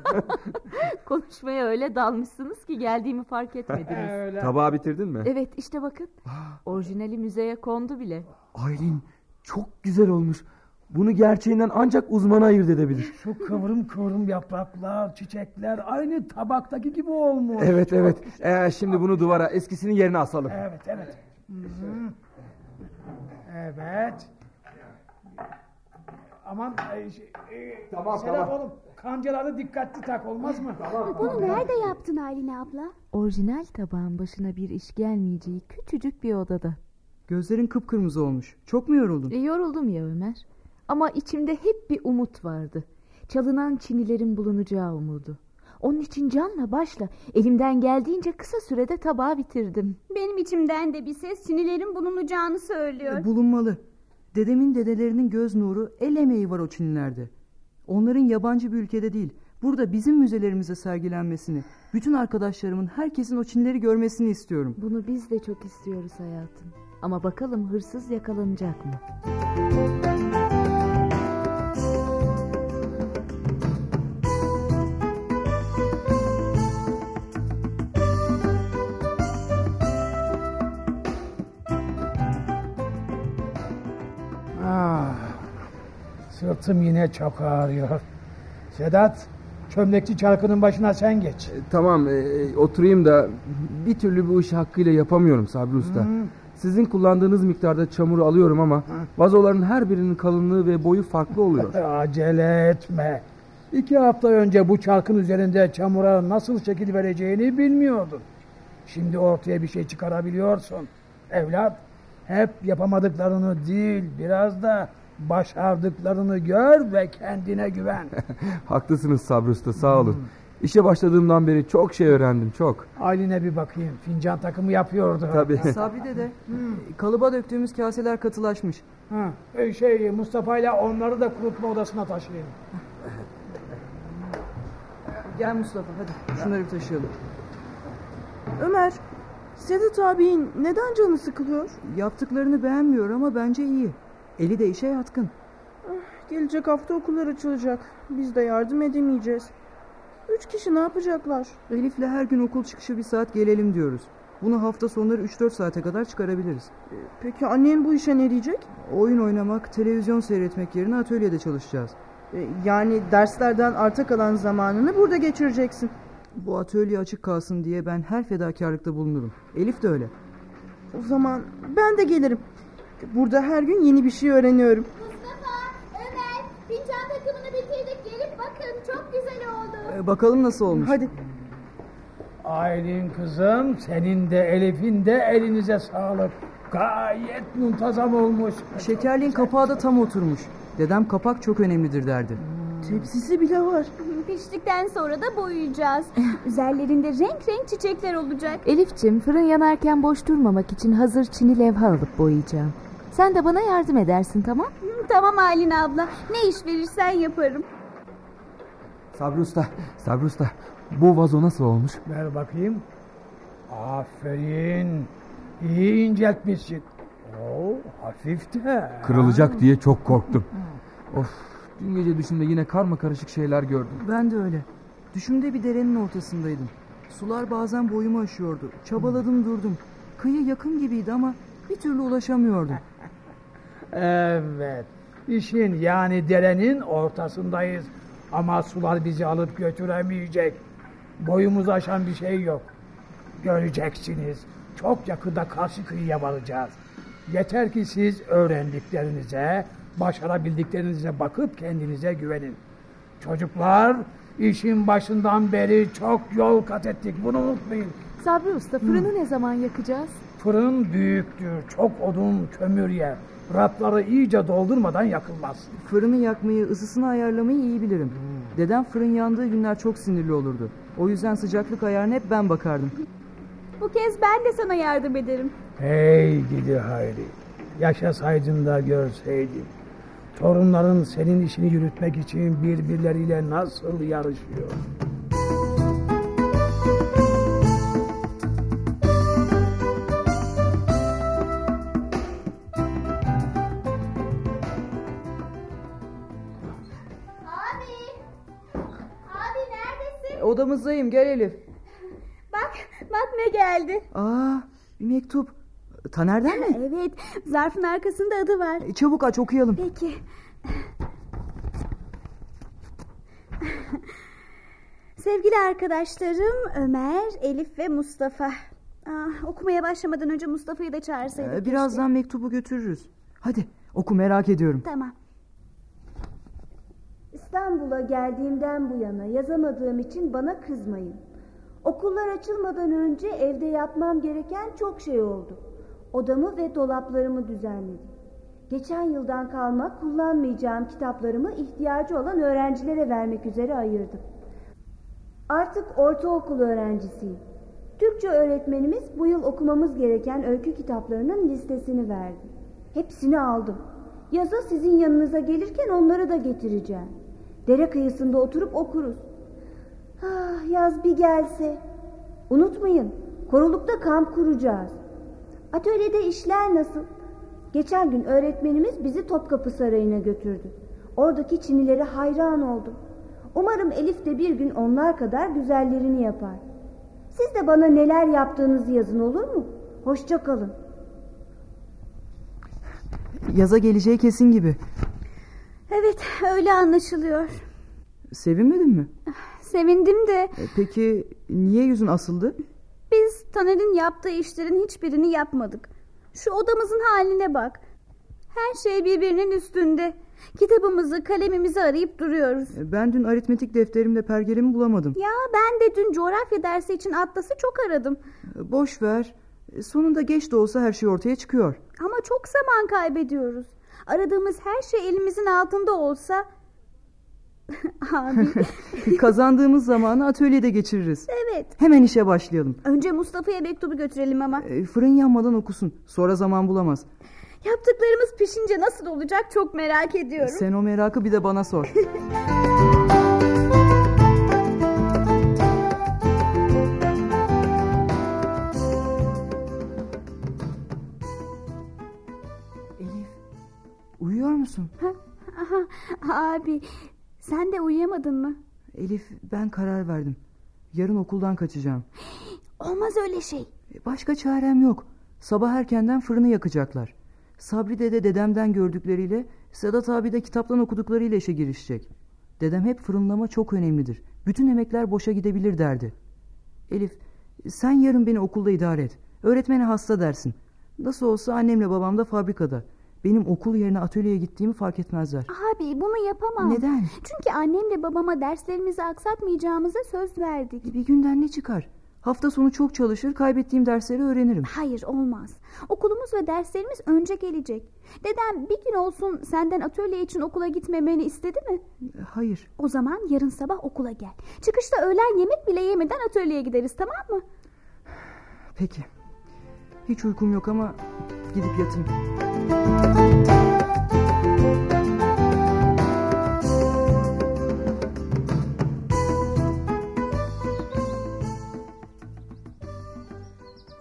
*laughs* Konuşmaya öyle dalmışsınız ki geldiğimi fark etmediniz. *laughs* Öyle. Tabağı bitirdin mi? evet işte bakın. *gasps* Orijinali müzeye kondu bile. Aylin çok güzel olmuş. Bunu gerçeğinden ancak uzman ayırt edebilir. Şu kıvrım kıvrım yapraklar, çiçekler aynı tabaktaki gibi olmuş. Evet evet. Ee, şimdi bunu duvara eskisinin yerine asalım. Evet, evet. Hı hı. Evet. Aman e, şey, e, Tamam, Serap tamam. oğlum kancaları dikkatli tak olmaz mı? Tamam. Bunu nerede yaptın Aylin abla? Orijinal tabağın başına bir iş gelmeyeceği küçücük bir odada. Gözlerin kıpkırmızı olmuş. Çok mu yoruldun? E, yoruldum ya Ömer. Ama içimde hep bir umut vardı. Çalınan çinilerin bulunacağı umudu. Onun için canla başla elimden geldiğince kısa sürede tabağı bitirdim. Benim içimden de bir ses çinilerin bulunacağını söylüyor. E, bulunmalı. Dedemin dedelerinin göz nuru, el emeği var o Çinlilerde. Onların yabancı bir ülkede değil, burada bizim müzelerimize sergilenmesini, bütün arkadaşlarımın, herkesin o Çinlileri görmesini istiyorum. Bunu biz de çok istiyoruz hayatım. Ama bakalım hırsız yakalanacak mı? Ah, sırtım yine çok ağrıyor. Sedat, çömlekçi çarkının başına sen geç. E, tamam e, oturayım da bir türlü bu işi hakkıyla yapamıyorum Sabri Usta. Sizin kullandığınız miktarda çamuru alıyorum ama vazoların her birinin kalınlığı ve boyu farklı oluyor. *laughs* Acele etme. İki hafta önce bu çarkın üzerinde çamura nasıl şekil vereceğini bilmiyordun. Şimdi ortaya bir şey çıkarabiliyorsun. Evlat, hep yapamadıklarını değil, biraz da başardıklarını gör ve kendine güven. *laughs* Haklısınız Sabri Usta sağ olun. İşe başladığımdan beri çok şey öğrendim çok. Aylin'e bir bakayım. Fincan takımı yapıyordu. Tabii. Sabri dede, kalıba döktüğümüz kaseler katılaşmış. Ha, e, şey Mustafa ile onları da kurutma odasına taşıyın. *laughs* Gel Mustafa hadi şunları bir taşıyalım. Ömer, Sedat abin neden canı sıkılıyor? Yaptıklarını beğenmiyor ama bence iyi. Eli de işe yatkın. Gelecek hafta okullar açılacak. Biz de yardım edemeyeceğiz. Üç kişi ne yapacaklar? Elif'le her gün okul çıkışı bir saat gelelim diyoruz. Bunu hafta sonları 3-4 saate kadar çıkarabiliriz. Peki annen bu işe ne diyecek? Oyun oynamak, televizyon seyretmek yerine atölyede çalışacağız. E, Yani derslerden arta kalan zamanını burada geçireceksin. Bu atölye açık kalsın diye ben her fedakarlıkta bulunurum. Elif de öyle. O zaman ben de gelirim. Burada her gün yeni bir şey öğreniyorum. Mustafa, Ömer, fincan takımını bitirdik. Gelip bakın çok güzel oldu. Ee, bakalım nasıl olmuş. Hadi. Aylin kızım, senin de Elif'in de elinize sağlık. Gayet muntazam olmuş. Şekerliğin kapağı da tam oturmuş. Dedem kapak çok önemlidir derdi. Tepsisi bile var. *laughs* Piştikten sonra da boyayacağız. *laughs* Üzerlerinde renk renk çiçekler olacak. Elifçim fırın yanarken boş durmamak için hazır çini levha alıp boyayacağım. Sen de bana yardım edersin tamam? Tamam Aylin abla. Ne iş verirsen yaparım. Sabri Usta, Sabri Usta bu vazo nasıl olmuş? Ver bakayım. Aferin. İyi inceltmişsin. Oo, hafif de. Kırılacak diye çok korktum. Of, dün gece düşümde yine karma karışık şeyler gördüm. Ben de öyle. Düşümde bir derenin ortasındaydım. Sular bazen boyumu aşıyordu. Çabaladım durdum. Kıyı yakın gibiydi ama bir türlü ulaşamıyordum. Evet. İşin yani derenin ortasındayız. Ama sular bizi alıp götüremeyecek. Boyumuzu aşan bir şey yok. Göreceksiniz. Çok yakında karşı kıyıya varacağız. Yeter ki siz öğrendiklerinize, başarabildiklerinize bakıp kendinize güvenin. Çocuklar, işin başından beri çok yol kat ettik. Bunu unutmayın. Sabri Usta fırını ne zaman yakacağız? Fırın büyüktür, çok odun, kömür yer. Rafları iyice doldurmadan yakılmaz. Fırını yakmayı, ısısını ayarlamayı iyi bilirim. Dedem fırın yandığı günler çok sinirli olurdu. O yüzden sıcaklık ayarına hep ben bakardım. Bu kez ben de sana yardım ederim. Hey gidi Hayri, yaşasaydın da görseydin. Torunların senin işini yürütmek için birbirleriyle nasıl yarışıyor. Odamızdayım gel Elif. Bak, bak ne geldi. Aa bir mektup. Taner'den mi? Evet, zarfın arkasında adı var. E, çabuk aç okuyalım. Peki. Sevgili arkadaşlarım Ömer, Elif ve Mustafa. Ah, okumaya başlamadan önce Mustafa'yı da çağırsaydık. Ee, birazdan mektubu götürürüz. Hadi oku merak ediyorum. keşke. Tamam. İstanbul'a geldiğimden bu yana yazamadığım için bana kızmayın. Okullar açılmadan önce evde yapmam gereken çok şey oldu. Odamı ve dolaplarımı düzenledim. Geçen yıldan kalma kullanmayacağım kitaplarımı ihtiyacı olan öğrencilere vermek üzere ayırdım. Artık ortaokul öğrencisiyim. Türkçe öğretmenimiz bu yıl okumamız gereken öykü kitaplarının listesini verdi. Hepsini aldım. Yaza sizin yanınıza gelirken onları da getireceğim. Dere kıyısında oturup okuruz. Ah, yaz bir gelse. Unutmayın, korulukta kamp kuracağız. Atölyede işler nasıl? Geçen gün öğretmenimiz bizi Topkapı Sarayı'na götürdü. Oradaki çinilere hayran oldum. Umarım Elif de bir gün onlar kadar güzellerini yapar. Siz de bana neler yaptığınızı yazın olur mu? Hoşça kalın. Yaza geleceği kesin gibi. Evet öyle anlaşılıyor. Sevinmedin mi? Sevindim de E, Peki niye yüzün asıldı? biz Taner'in yaptığı işlerin hiçbirini yapmadık. Şu odamızın haline bak. Her şey birbirinin üstünde. Kitabımızı, kalemimizi arayıp duruyoruz. E, Ben dün aritmetik defterimde pergelemi bulamadım. Ya ben de dün coğrafya dersi için Atlas'ı çok aradım. E, Boş ver. Sonunda geç de olsa her şey ortaya çıkıyor. Ama çok zaman kaybediyoruz. Aradığımız her şey elimizin altında olsa... *laughs* Abi Kazandığımız zamanı atölyede geçiririz. evet. Hemen işe başlayalım. Önce Mustafa'ya mektubu götürelim ama. E, Fırın yanmadan okusun. Sonra zaman bulamaz. Yaptıklarımız pişince nasıl olacak çok merak ediyorum. Sen o merakı bir de bana sor. *laughs* musun? Abi sen de uyuyamadın mı? Elif, ben karar verdim. Yarın okuldan kaçacağım. Olmaz öyle şey. E, Başka çarem yok. Sabah erkenden fırını yakacaklar. Sabri dede dedemden gördükleriyle, Sedat abi de kitaptan okuduklarıyla işe girişecek. Dedem hep fırınlama çok önemlidir. Bütün emekler boşa gidebilir derdi. Elif, sen yarın beni okulda idare et. Öğretmene hasta dersin. Nasıl olsa annemle babam da fabrikada. Benim okul yerine atölyeye gittiğimi fark etmezler. Abi bunu yapamam. Neden? Çünkü annemle babama derslerimizi aksatmayacağımıza söz verdik. Bir günden ne çıkar? Hafta sonu çok çalışır, kaybettiğim dersleri öğrenirim. Hayır olmaz. Okulumuz ve derslerimiz önce gelecek. Dedem bir gün olsun senden atölye için okula gitmemeni istedi mi? E, Hayır. O zaman yarın sabah okula gel. Çıkışta öğlen yemek bile yemeden atölyeye gideriz tamam mı? Peki. Hiç uykum yok ama gidip yatayım.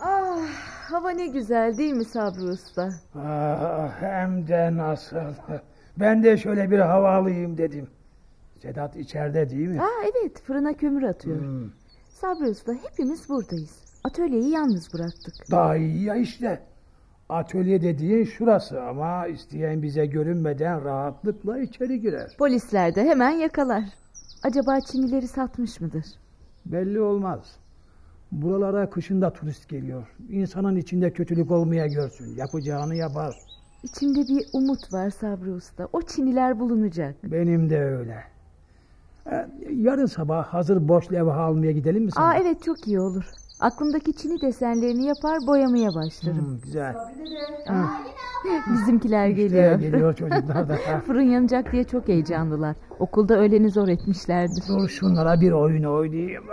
Ah, hava ne güzel değil mi Sabri Usta? Ah, hem de nasıl. Ben de şöyle bir hava alayım dedim. Sedat içeride değil mi? Aa evet fırına kömür atıyor. Sabri Usta hepimiz buradayız. Atölyeyi yalnız bıraktık. Daha iyi ya işte. Atölye dediğin şurası ama isteyen bize görünmeden rahatlıkla içeri girer. Polisler de hemen yakalar. Acaba Çinileri satmış mıdır? Belli olmaz. Buralara kışında turist geliyor. İnsanın içinde kötülük olmaya görsün. Yapacağını yapar. İçimde bir umut var Sabri Usta. O Çiniler bulunacak. Benim de öyle. Ee, Yarın sabah hazır boş levha almaya gidelim mi sana? Aa evet çok iyi olur. Aklımdaki Çini desenlerini yapar boyamaya başlarım. Hmm, güzel. Bizimkiler İşte geliyor. geliyor çocuklar da. *laughs* Fırın yanacak diye çok heyecanlılar. Okulda öğleni zor etmişlerdir. Dur şunlara bir oyun oynayayım.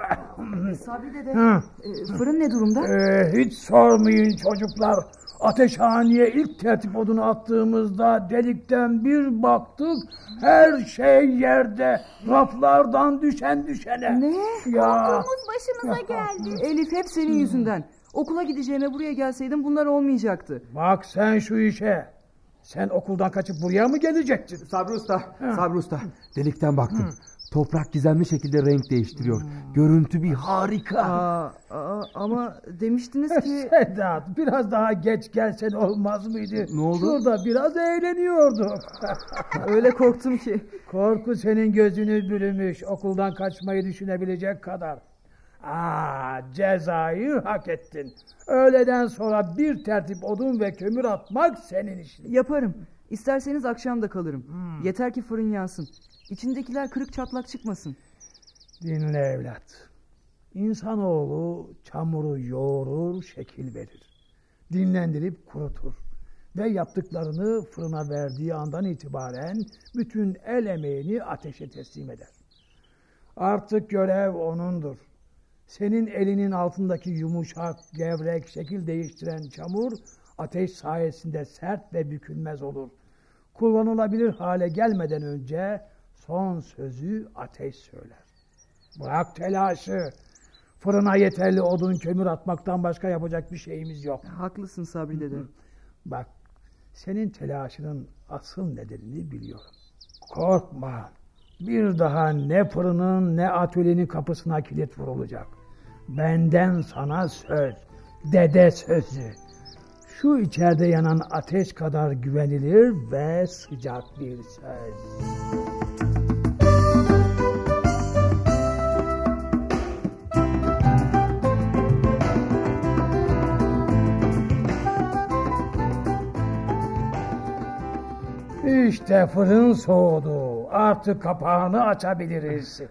Sabri dede, Hı. e, fırın ne durumda? Ee, hiç sormayın çocuklar. Ateşhaneye ilk tertip odunu attığımızda delikten bir baktık. Her şey yerde. Raflardan düşen düşene. Ne? Ya. Okulumuz başımıza geldi. Elif hep senin yüzünden. Okula gideceğime buraya gelseydim bunlar olmayacaktı. Bak sen şu işe. Sen okuldan kaçıp buraya mı gelecektin? Sabri Usta, Sabri Usta. Delikten baktım. Toprak gizemli şekilde renk değiştiriyor. Görüntü bir harika. Aa, aa, ama demiştiniz *laughs* ki... Sedat biraz daha geç gelsen olmaz mıydı? Ne oldu? Şurada biraz eğleniyorduk. *laughs* Öyle korktum ki. Korku senin gözünü bürümüş. Okuldan kaçmayı düşünebilecek kadar. Aa, cezayı hak ettin. Öğleden sonra bir tertip odun ve kömür atmak senin işin. Yaparım. İsterseniz akşam da kalırım. Yeter ki fırın yansın. İçindekiler kırık çatlak çıkmasın. Dinle evlat. İnsanoğlu çamuru yoğurur, şekil verir. dinlendirip kurutur ve yaptıklarını fırına verdiği andan itibaren bütün el emeğini ateşe teslim eder. Artık görev onundur. Senin elinin altındaki yumuşak, gevrek, şekil değiştiren çamur ateş sayesinde sert ve bükülmez olur. Kullanılabilir hale gelmeden önce son sözü ateş söyler. Bırak telaşı. Fırına yeterli odun kömür atmaktan başka yapacak bir şeyimiz yok. Haklısın Sabri dede. Bak, senin telaşının asıl nedenini biliyorum. Korkma. Bir daha ne fırının ne atölyenin kapısına kilit vurulacak. Benden sana söz. Dede sözü. Şu içeride yanan ateş kadar güvenilir ve sıcak bir söz. İşte fırın soğudu. Artık kapağını açabiliriz.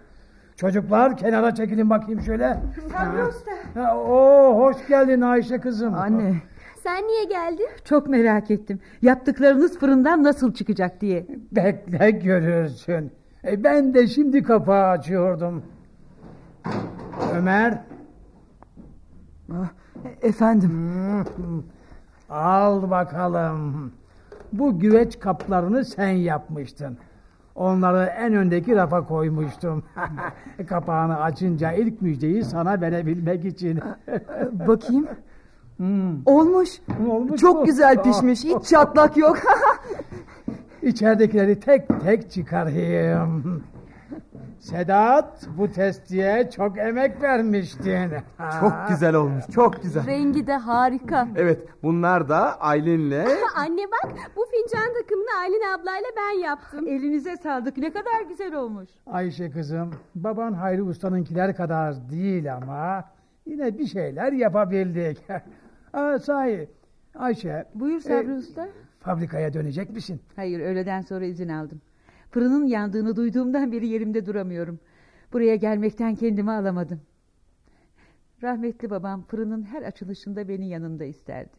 Çocuklar kenara çekilin bakayım şöyle. Sabri Usta. Ha, Oo, hoş geldin Ayşe kızım. Anne Sen niye geldin? Çok merak ettim. Yaptıklarınız fırından nasıl çıkacak diye. Bekle görürsün. E, ben de şimdi kapağı açıyordum. Ömer. ah, efendim Al bakalım. Bu güveç kaplarını sen yapmıştın. Onları en öndeki rafa koymuştum. *laughs* Kapağını açınca ilk müjdeyi sana verebilmek için. bakayım. Hmm, Olmuş. olmuş Çok mu? güzel pişmiş. Hiç çatlak yok. *laughs* İçeridekileri tek tek çıkarayım. Sedat bu testiye çok emek vermiştin. Çok güzel olmuş. Çok güzel. Rengi de harika. Evet bunlar da Aylin'le *laughs* Anne bak bu fincan takımını Aylin ablayla ben yaptım. Elinize sağlık. Ne kadar güzel olmuş. Ayşe kızım, baban Hayri Usta'nınkiler kadar değil ama yine bir şeyler yapabildik. *laughs* Aa, sahi, Ayşe, Buyur Sabri e, Usta. fabrikaya dönecek misin? Hayır öğleden sonra izin aldım. Fırının yandığını duyduğumdan beri yerimde duramıyorum. Buraya gelmekten kendimi alamadım. Rahmetli babam fırının her açılışında beni yanında isterdi.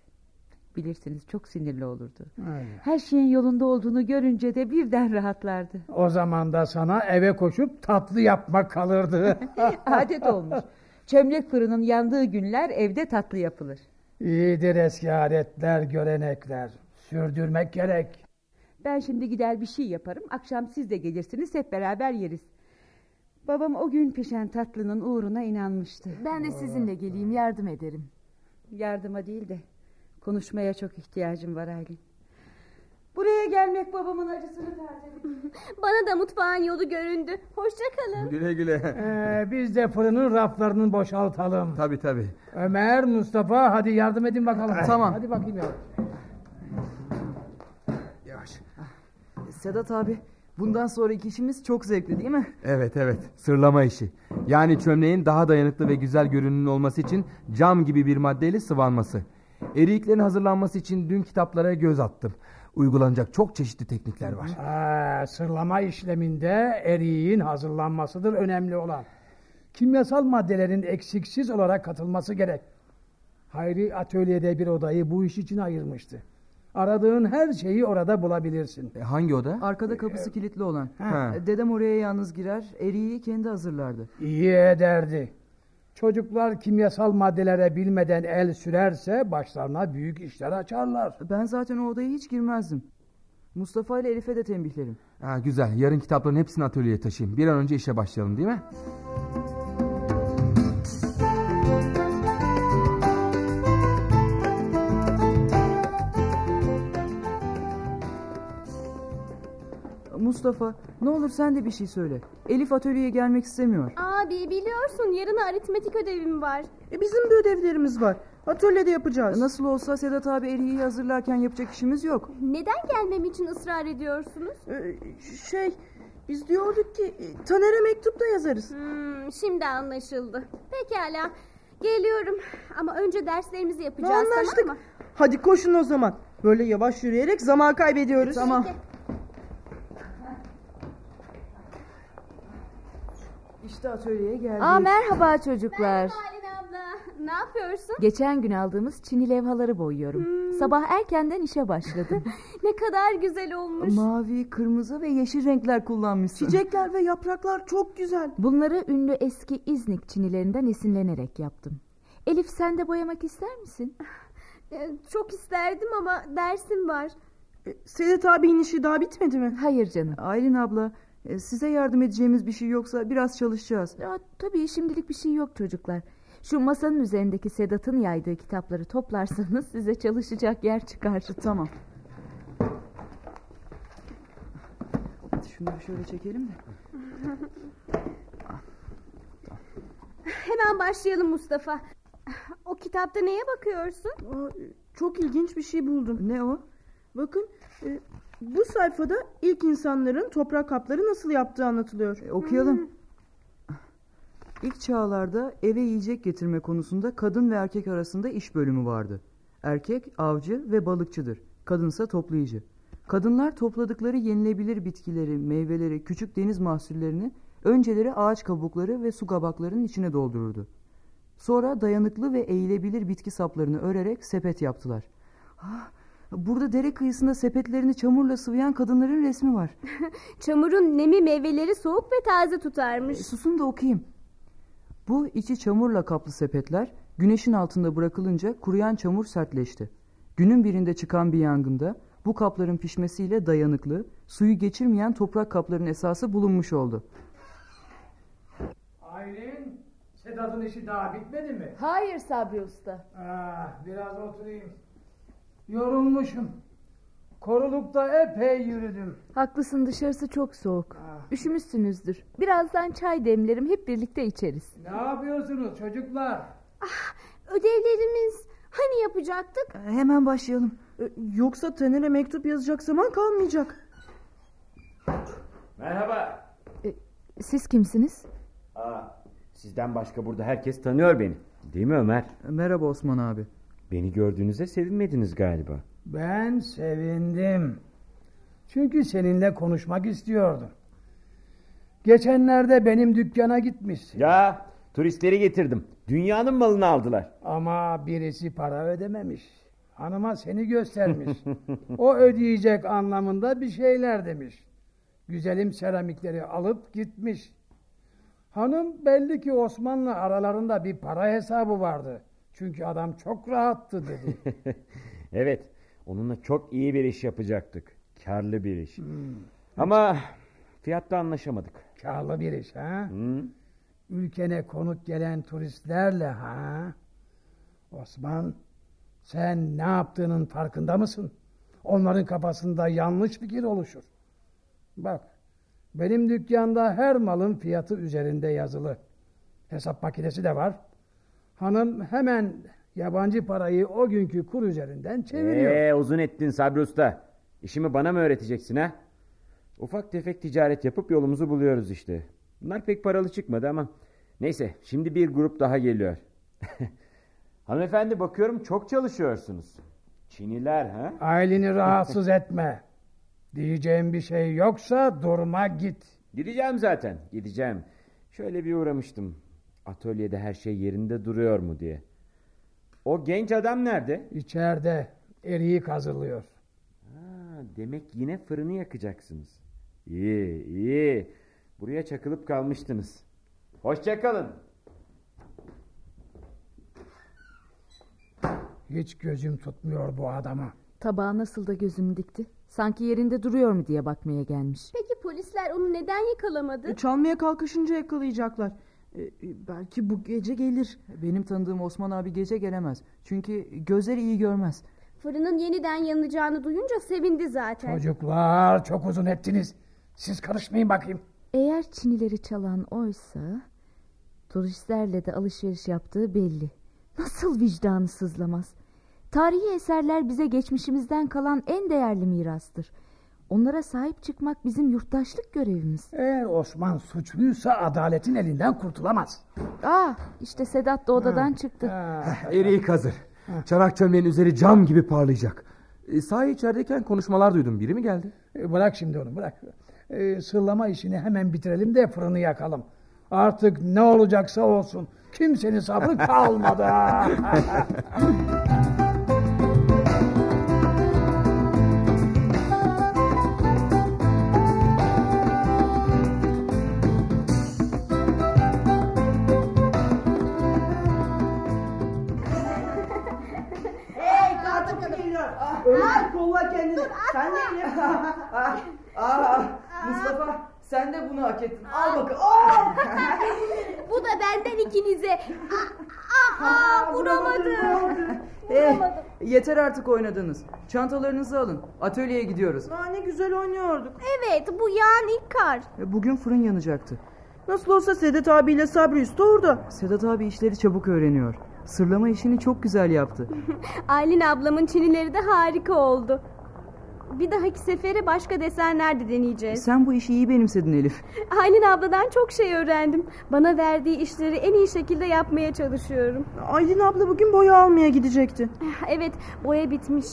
Bilirsiniz çok sinirli olurdu. Öyle. Her şeyin yolunda olduğunu görünce de birden rahatlardı. O zaman da sana eve koşup tatlı yapmak kalırdı. *laughs* Adet olmuş. Çömlek fırının yandığı günler evde tatlı yapılır. İyidir eski adetler, görenekler. Sürdürmek gerek. Ben şimdi gider bir şey yaparım. Akşam siz de gelirsiniz hep beraber yeriz. Babam o gün pişen tatlının uğruna inanmıştı. Ben de sizinle geleyim yardım ederim. Yardıma değil de konuşmaya çok ihtiyacım var Aylin. Buraya gelmek babamın acısını tazelemek. *laughs* Bana da mutfağın yolu göründü. Hoşça kalın. güle güle. Ee, biz de fırının raflarını boşaltalım. tabi tabi. Ömer, Mustafa hadi yardım edin bakalım. Tamam. Hadi bakayım ya. Yavaş. Sedat abi bundan sonraki işimiz çok zevkli değil mi? Evet evet sırlama işi. Yani çömleğin daha dayanıklı ve güzel görünümlü olması için cam gibi bir maddeyle sıvanması. Eriklerin hazırlanması için dün kitaplara göz attım. Uygulanacak çok çeşitli teknikler var. Ha, sırlama işleminde eriğin hazırlanmasıdır önemli olan. Kimyasal maddelerin eksiksiz olarak katılması gerek. Hayri atölyede bir odayı bu iş için ayırmıştı. Aradığın her şeyi orada bulabilirsin. E, hangi oda? Arkada kapısı kilitli olan. Ha. Dedem oraya yalnız girer, eriği kendi hazırlardı. İyi ederdi. Çocuklar kimyasal maddelere bilmeden el sürerse başlarına büyük işler açarlar. Ben zaten o odaya hiç girmezdim. Mustafa ile Elif'e de tembihlerim. Ha, güzel. Yarın kitapların hepsini atölyeye taşıyayım. Bir an önce işe başlayalım değil mi? Mustafa ne olur sen de bir şey söyle. Elif atölyeye gelmek istemiyor. Abi biliyorsun yarın aritmetik ödevim var. E bizim de ödevlerimiz var. Atölyede yapacağız. Nasıl olsa Sedat abi eriği hazırlarken yapacak işimiz yok. Neden gelmem için ısrar ediyorsunuz? Ee, şey biz diyorduk ki e, Taner'e mektup da yazarız. Hmm, şimdi anlaşıldı. Pekala. Geliyorum. Ama önce derslerimizi yapacağız Anlaştık. tamam mı? Hadi koşun o zaman. Böyle yavaş yürüyerek zaman kaybediyoruz. Tamam. İşte atölyeye geldik. Aa merhaba çocuklar. Aylin abla. *laughs* Ne yapıyorsun? Geçen gün aldığımız çini levhaları boyuyorum. Sabah erkenden işe başladım. *laughs* Ne kadar güzel olmuş. Mavi, kırmızı ve yeşil renkler kullanmışsın. Çiçekler ve yapraklar çok güzel. Bunları ünlü eski İznik çinilerinden esinlenerek yaptım. Elif sen de boyamak ister misin? Ee, *laughs* Çok isterdim ama dersim var. E, Sedat abinin işi daha bitmedi mi? Hayır canım. Aylin abla, e, size yardım edeceğimiz bir şey yoksa biraz çalışacağız. Ya, tabii şimdilik bir şey yok çocuklar. Şu masanın üzerindeki Sedat'ın yaydığı kitapları toplarsanız *laughs* size çalışacak yer çıkar. Tamam. Hadi bir şöyle çekelim de. Hemen başlayalım Mustafa. O kitapta neye bakıyorsun? Aa, e, Çok ilginç bir şey buldum. Ne o? Bakın e, bu sayfada ilk insanların toprak kapları nasıl yaptığı anlatılıyor. E, okuyalım. İlk çağlarda eve yiyecek getirme konusunda kadın ve erkek arasında iş bölümü vardı. Erkek avcı ve balıkçıdır. Kadınsa toplayıcı. Kadınlar topladıkları yenilebilir bitkileri, meyveleri, küçük deniz mahsullerini önceleri ağaç kabukları ve su kabaklarının içine doldururdu. Sonra dayanıklı ve eğilebilir bitki saplarını örerek sepet yaptılar. Ah, burada dere kıyısında sepetlerini çamurla sıvayan kadınların resmi var. *laughs* Çamurun nemi meyveleri soğuk ve taze E, tutarmış. susun da okuyayım. Bu içi çamurla kaplı sepetler güneşin altında bırakılınca kuruyan çamur sertleşti. Günün birinde çıkan bir yangında bu kapların pişmesiyle dayanıklı, suyu geçirmeyen toprak kapların esası bulunmuş oldu. Aylin, Sedat'ın işi daha bitmedi mi? Hayır Sabri Usta. Ah, biraz oturayım. Yorulmuşum. Korulukta epey yürüdüm. Haklısın dışarısı çok soğuk. Üşümüşsünüzdür. Birazdan çay demlerim hep birlikte içeriz. Ne yapıyorsunuz çocuklar? Ödevlerimiz hani yapacaktık? E, Hemen başlayalım. E, Yoksa Taner'e mektup yazacak zaman kalmayacak. Merhaba. Siz kimsiniz? Aa, sizden başka burada herkes tanıyor beni. Değil mi Ömer? Merhaba Osman abi. Beni gördüğünüze sevinmediniz galiba. Ben sevindim. Çünkü seninle konuşmak istiyordum. Geçenlerde benim dükkana gitmişsin. Ya turistleri getirdim. Dünyanın malını aldılar. Ama birisi para ödememiş. Hanıma seni göstermiş. *laughs* o ödeyecek anlamında bir şeyler demiş. Güzelim seramikleri alıp gitmiş. Hanım belli ki Osman'la aralarında bir para hesabı vardı. Çünkü adam çok rahattı dedi. *laughs* evet, onunla çok iyi bir iş yapacaktık. Karlı bir iş. Ama fiyatta anlaşamadık. Karlı bir iş ha? Hı? Ülkene konuk gelen turistlerle ha? Osman sen ne yaptığının farkında mısın? Onların kafasında yanlış fikir oluşur. Bak benim dükkanda her malın fiyatı üzerinde yazılı. Hesap makinesi de var. Hanım hemen yabancı parayı o günkü kur üzerinden çeviriyor. Ee, uzun ettin Sabri Usta. İşimi bana mı öğreteceksin ha? Ufak tefek ticaret yapıp yolumuzu buluyoruz işte. Bunlar pek paralı çıkmadı ama. Neyse şimdi bir grup daha geliyor. *laughs* Hanımefendi bakıyorum çok çalışıyorsunuz. Çiniler ha? Aileni *laughs* rahatsız etme. Diyeceğim bir şey yoksa durma git. Gideceğim zaten gideceğim. Şöyle bir uğramıştım. Atölyede her şey yerinde duruyor mu diye. O genç adam nerede? İçeride eriği kazılıyor. Ha, demek yine fırını yakacaksınız. İyi iyi. Buraya çakılıp kalmıştınız. Hoşçakalın. Hiç gözüm tutmuyor bu adama. Tabağa nasıl da gözünü dikti. Sanki yerinde duruyor mu diye bakmaya gelmiş. Peki polisler onu neden yakalamadı? E, Çalmaya kalkışınca yakalayacaklar. E, e, belki bu gece gelir. Benim tanıdığım Osman abi gece gelemez. Çünkü gözleri iyi görmez. Fırının yeniden yanacağını duyunca sevindi zaten. Çocuklar çok uzun ettiniz. Siz karışmayın bakayım. Eğer Çinileri çalan oysa turistlerle de alışveriş yaptığı belli. Nasıl vicdanı sızlamaz? Tarihi eserler bize geçmişimizden kalan en değerli mirastır. Onlara sahip çıkmak bizim yurttaşlık görevimiz. Eğer Osman suçluysa adaletin elinden kurtulamaz. Aa, işte Sedat da odadan çıktı. Erik hazır. Çanak çömleğin üzeri cam gibi parlayacak. E, sahi içerideyken konuşmalar duydum. Biri mi geldi? E, Bırak şimdi onu bırak. E, sırlama işini hemen bitirelim de fırını yakalım. Artık ne olacaksa olsun. Kimsenin sabrı kalmadı. *laughs* kolla kendini. Sen de Elif. *laughs* Aa, Mustafa sen de bunu hak ettin. Al bakalım. Aa! *laughs* Bu da benden ikinize. Aa, aa, vuramadım. *laughs* Eh, yeter artık oynadınız. Çantalarınızı alın. Atölyeye gidiyoruz. Aa, ne güzel oynuyorduk. Evet bu yağan ilk kar. E, Bugün fırın yanacaktı. Nasıl olsa Sedat abiyle Sabri Usta orada. Sedat abi işleri çabuk öğreniyor. Sırlama işini çok güzel yaptı. *laughs* Aylin ablamın çinileri de harika oldu. Bir dahaki sefere başka desenler de deneyeceğiz. Sen bu işi iyi benimsedin Elif. *laughs* Aylin abladan çok şey öğrendim. Bana verdiği işleri en iyi şekilde yapmaya çalışıyorum. Aylin abla bugün boya almaya gidecekti. *laughs* Evet, boya bitmiş.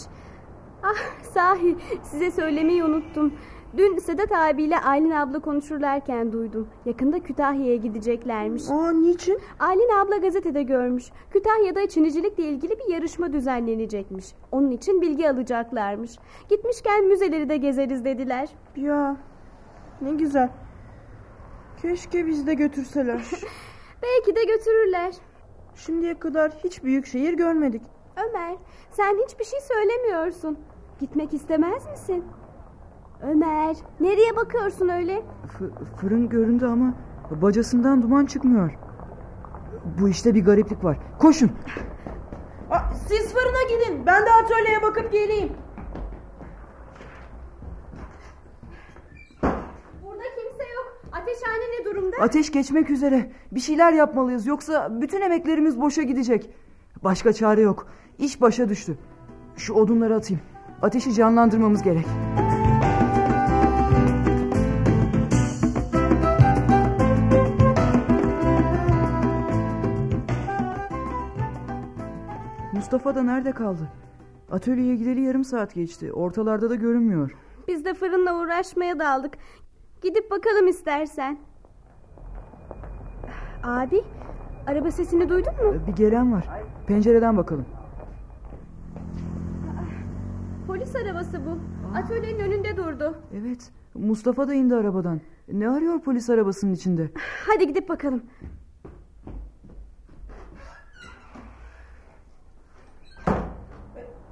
Ah, sahi size söylemeyi unuttum. Dün Sedat abiyle Aylin abla konuşurlarken duydum. Yakında Kütahya'ya gideceklermiş. Aa niçin? Aylin abla gazetede görmüş. Kütahya'da çinicilikle ilgili bir yarışma düzenlenecekmiş. Onun için bilgi alacaklarmış. Gitmişken müzeleri de gezeriz dediler. Ya ne güzel. Keşke biz de götürseler. *laughs* Belki de götürürler. Şimdiye kadar hiç büyük şehir görmedik. Ömer, sen hiçbir şey söylemiyorsun. Gitmek istemez misin? Ömer, nereye bakıyorsun öyle? F- fırın göründü ama bacasından duman çıkmıyor. Bu işte bir gariplik var. Koşun. Aa, siz fırına gidin. Ben de atölyeye bakıp geleyim. Burada kimse yok. Ateşhane ne durumda? Ateş geçmek üzere. Bir şeyler yapmalıyız yoksa bütün emeklerimiz boşa gidecek. Başka çare yok. İş başa düştü. Şu odunları atayım. Ateşi canlandırmamız gerek. Mustafa da nerede kaldı? Atölyeye gideli yarım saat geçti. Ortalarda da görünmüyor. Biz de fırınla uğraşmaya daldık. Gidip bakalım istersen. Abi, araba sesini duydun mu? Bir gelen var. Pencereden bakalım. Polis arabası bu. Atölyenin önünde durdu. Evet. Mustafa da indi arabadan. Ne arıyor polis arabasının içinde? Hadi gidip bakalım.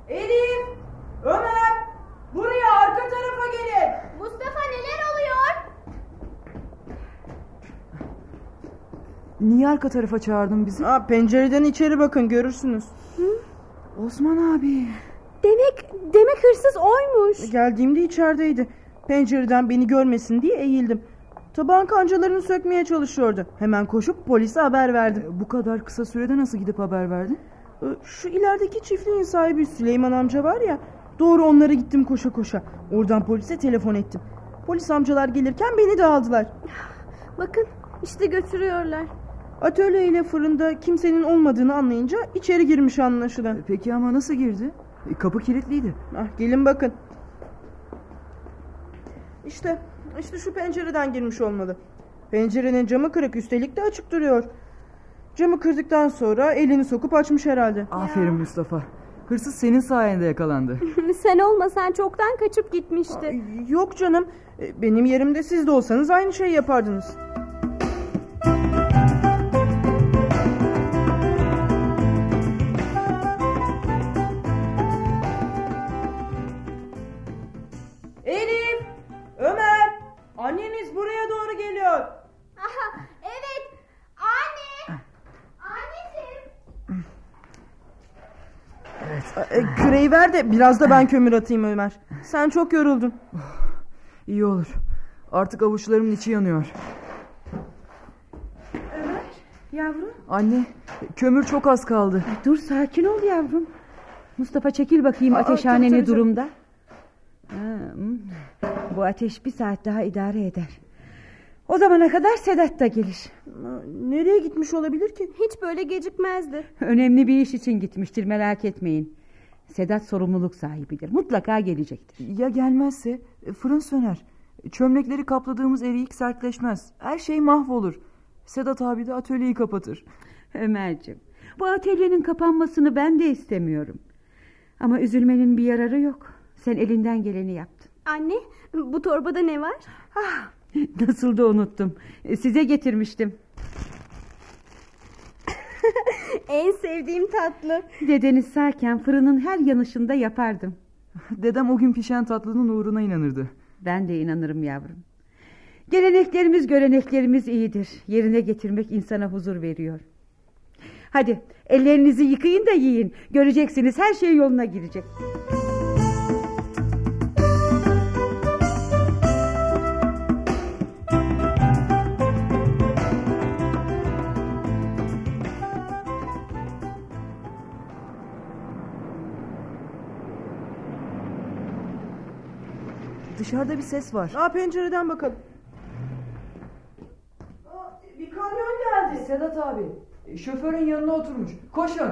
Elif, Ömer, buraya arka tarafa gelin. Mustafa neler oluyor? Niye arka tarafa çağırdın bizi? Aa, pencereden içeri bakın görürsünüz. Osman abi. Demek, demek hırsız oymuş. Geldiğimde içerideydi. Pencereden beni görmesin diye eğildim. Tabağın kancalarını sökmeye çalışıyordu. Hemen koşup polise haber verdim. E, Bu kadar kısa sürede nasıl gidip haber verdin? Ee, Şu ilerideki çiftliğin sahibi Süleyman amca var ya. Doğru onlara gittim koşa koşa. Oradan polise telefon ettim. Polis amcalar gelirken beni de aldılar. Bakın, işte götürüyorlar. Atölye ile fırında kimsenin olmadığını anlayınca içeri girmiş anlaşılan. E, Peki ama nasıl girdi? E, Kapı kilitliydi. Ah, gelin bakın. İşte, işte şu pencereden girmiş olmalı. Pencerenin camı kırık üstelik de açık duruyor. Camı kırdıktan sonra elini sokup açmış herhalde. Aferin Mustafa. Hırsız senin sayende yakalandı. *laughs* Sen olmasan çoktan kaçıp gitmişti. Yok canım. e, Benim yerimde siz de olsanız aynı şeyi yapardınız. Elif! Ömer! Anneniz buraya doğru geliyor. Aha, evet. Anne. Anneciğim. E, küreği ver de biraz da ben kömür atayım Ömer. Sen çok yoruldun. İyi olur. Artık avuçlarımın içi yanıyor. Yavrum Anne, kömür çok az kaldı. dur sakin ol yavrum. Mustafa çekil bakayım ateşhane tabii, ne durumda? Ha, hmm. Bu ateş bir saat daha idare eder. O zamana kadar Sedat da gelir. Nereye gitmiş olabilir ki? Hiç böyle gecikmezdi. Önemli bir iş için gitmiştir merak etmeyin. Sedat sorumluluk sahibidir. Mutlaka gelecektir. Ya gelmezse fırın söner. Çömlekleri kapladığımız eriyik sertleşmez. Her şey mahvolur. Sedat abi de atölyeyi kapatır. Ömerciğim bu atölyenin kapanmasını ben de istemiyorum. Ama üzülmenin bir yararı yok. Sen elinden geleni yaptın. Anne bu torbada ne var? Ah, *laughs* nasıl da unuttum. Size getirmiştim. *laughs* en sevdiğim tatlı. Dedeniz sağken fırının her yanışında yapardım. Dedem o gün pişen tatlının uğruna inanırdı. Ben de inanırım yavrum. Geleneklerimiz göreneklerimiz iyidir. Yerine getirmek insana huzur veriyor. Hadi ellerinizi yıkayın da yiyin. Göreceksiniz her şey yoluna girecek. Dışarıda bir ses var. Aa pencereden bakalım. Aa, bir kamyon geldi. Sedat abi. e, Şoförün yanına oturmuş. Koşun.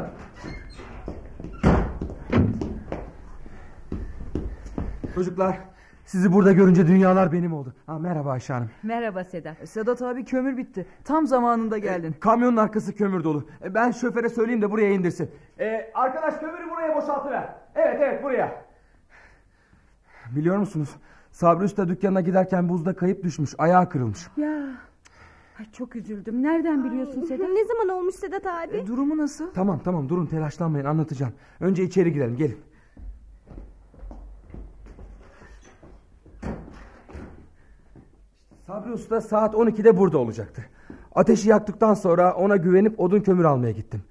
Çocuklar sizi burada görünce dünyalar benim oldu. Ha, merhaba Ayşe Hanım. Merhaba Sedat. E, Sedat abi kömür bitti. Tam zamanında geldin. Kamyonun arkası kömür dolu. E, Ben şoföre söyleyeyim de buraya indirsin. E, arkadaş kömürü buraya boşaltıver. Evet evet buraya. Biliyor musunuz? Sabri Usta dükkanına giderken buzda kayıp düşmüş. Ayağı kırılmış. Ya ay çok üzüldüm. Nereden biliyorsun Sedat? Ne zaman olmuş Sedat abi? E, durumu nasıl? Tamam tamam durun telaşlanmayın anlatacağım. Önce içeri girelim gelin. Sabri Usta saat 12'de burada olacaktı. Ateşi yaktıktan sonra ona güvenip odun kömür almaya gittim.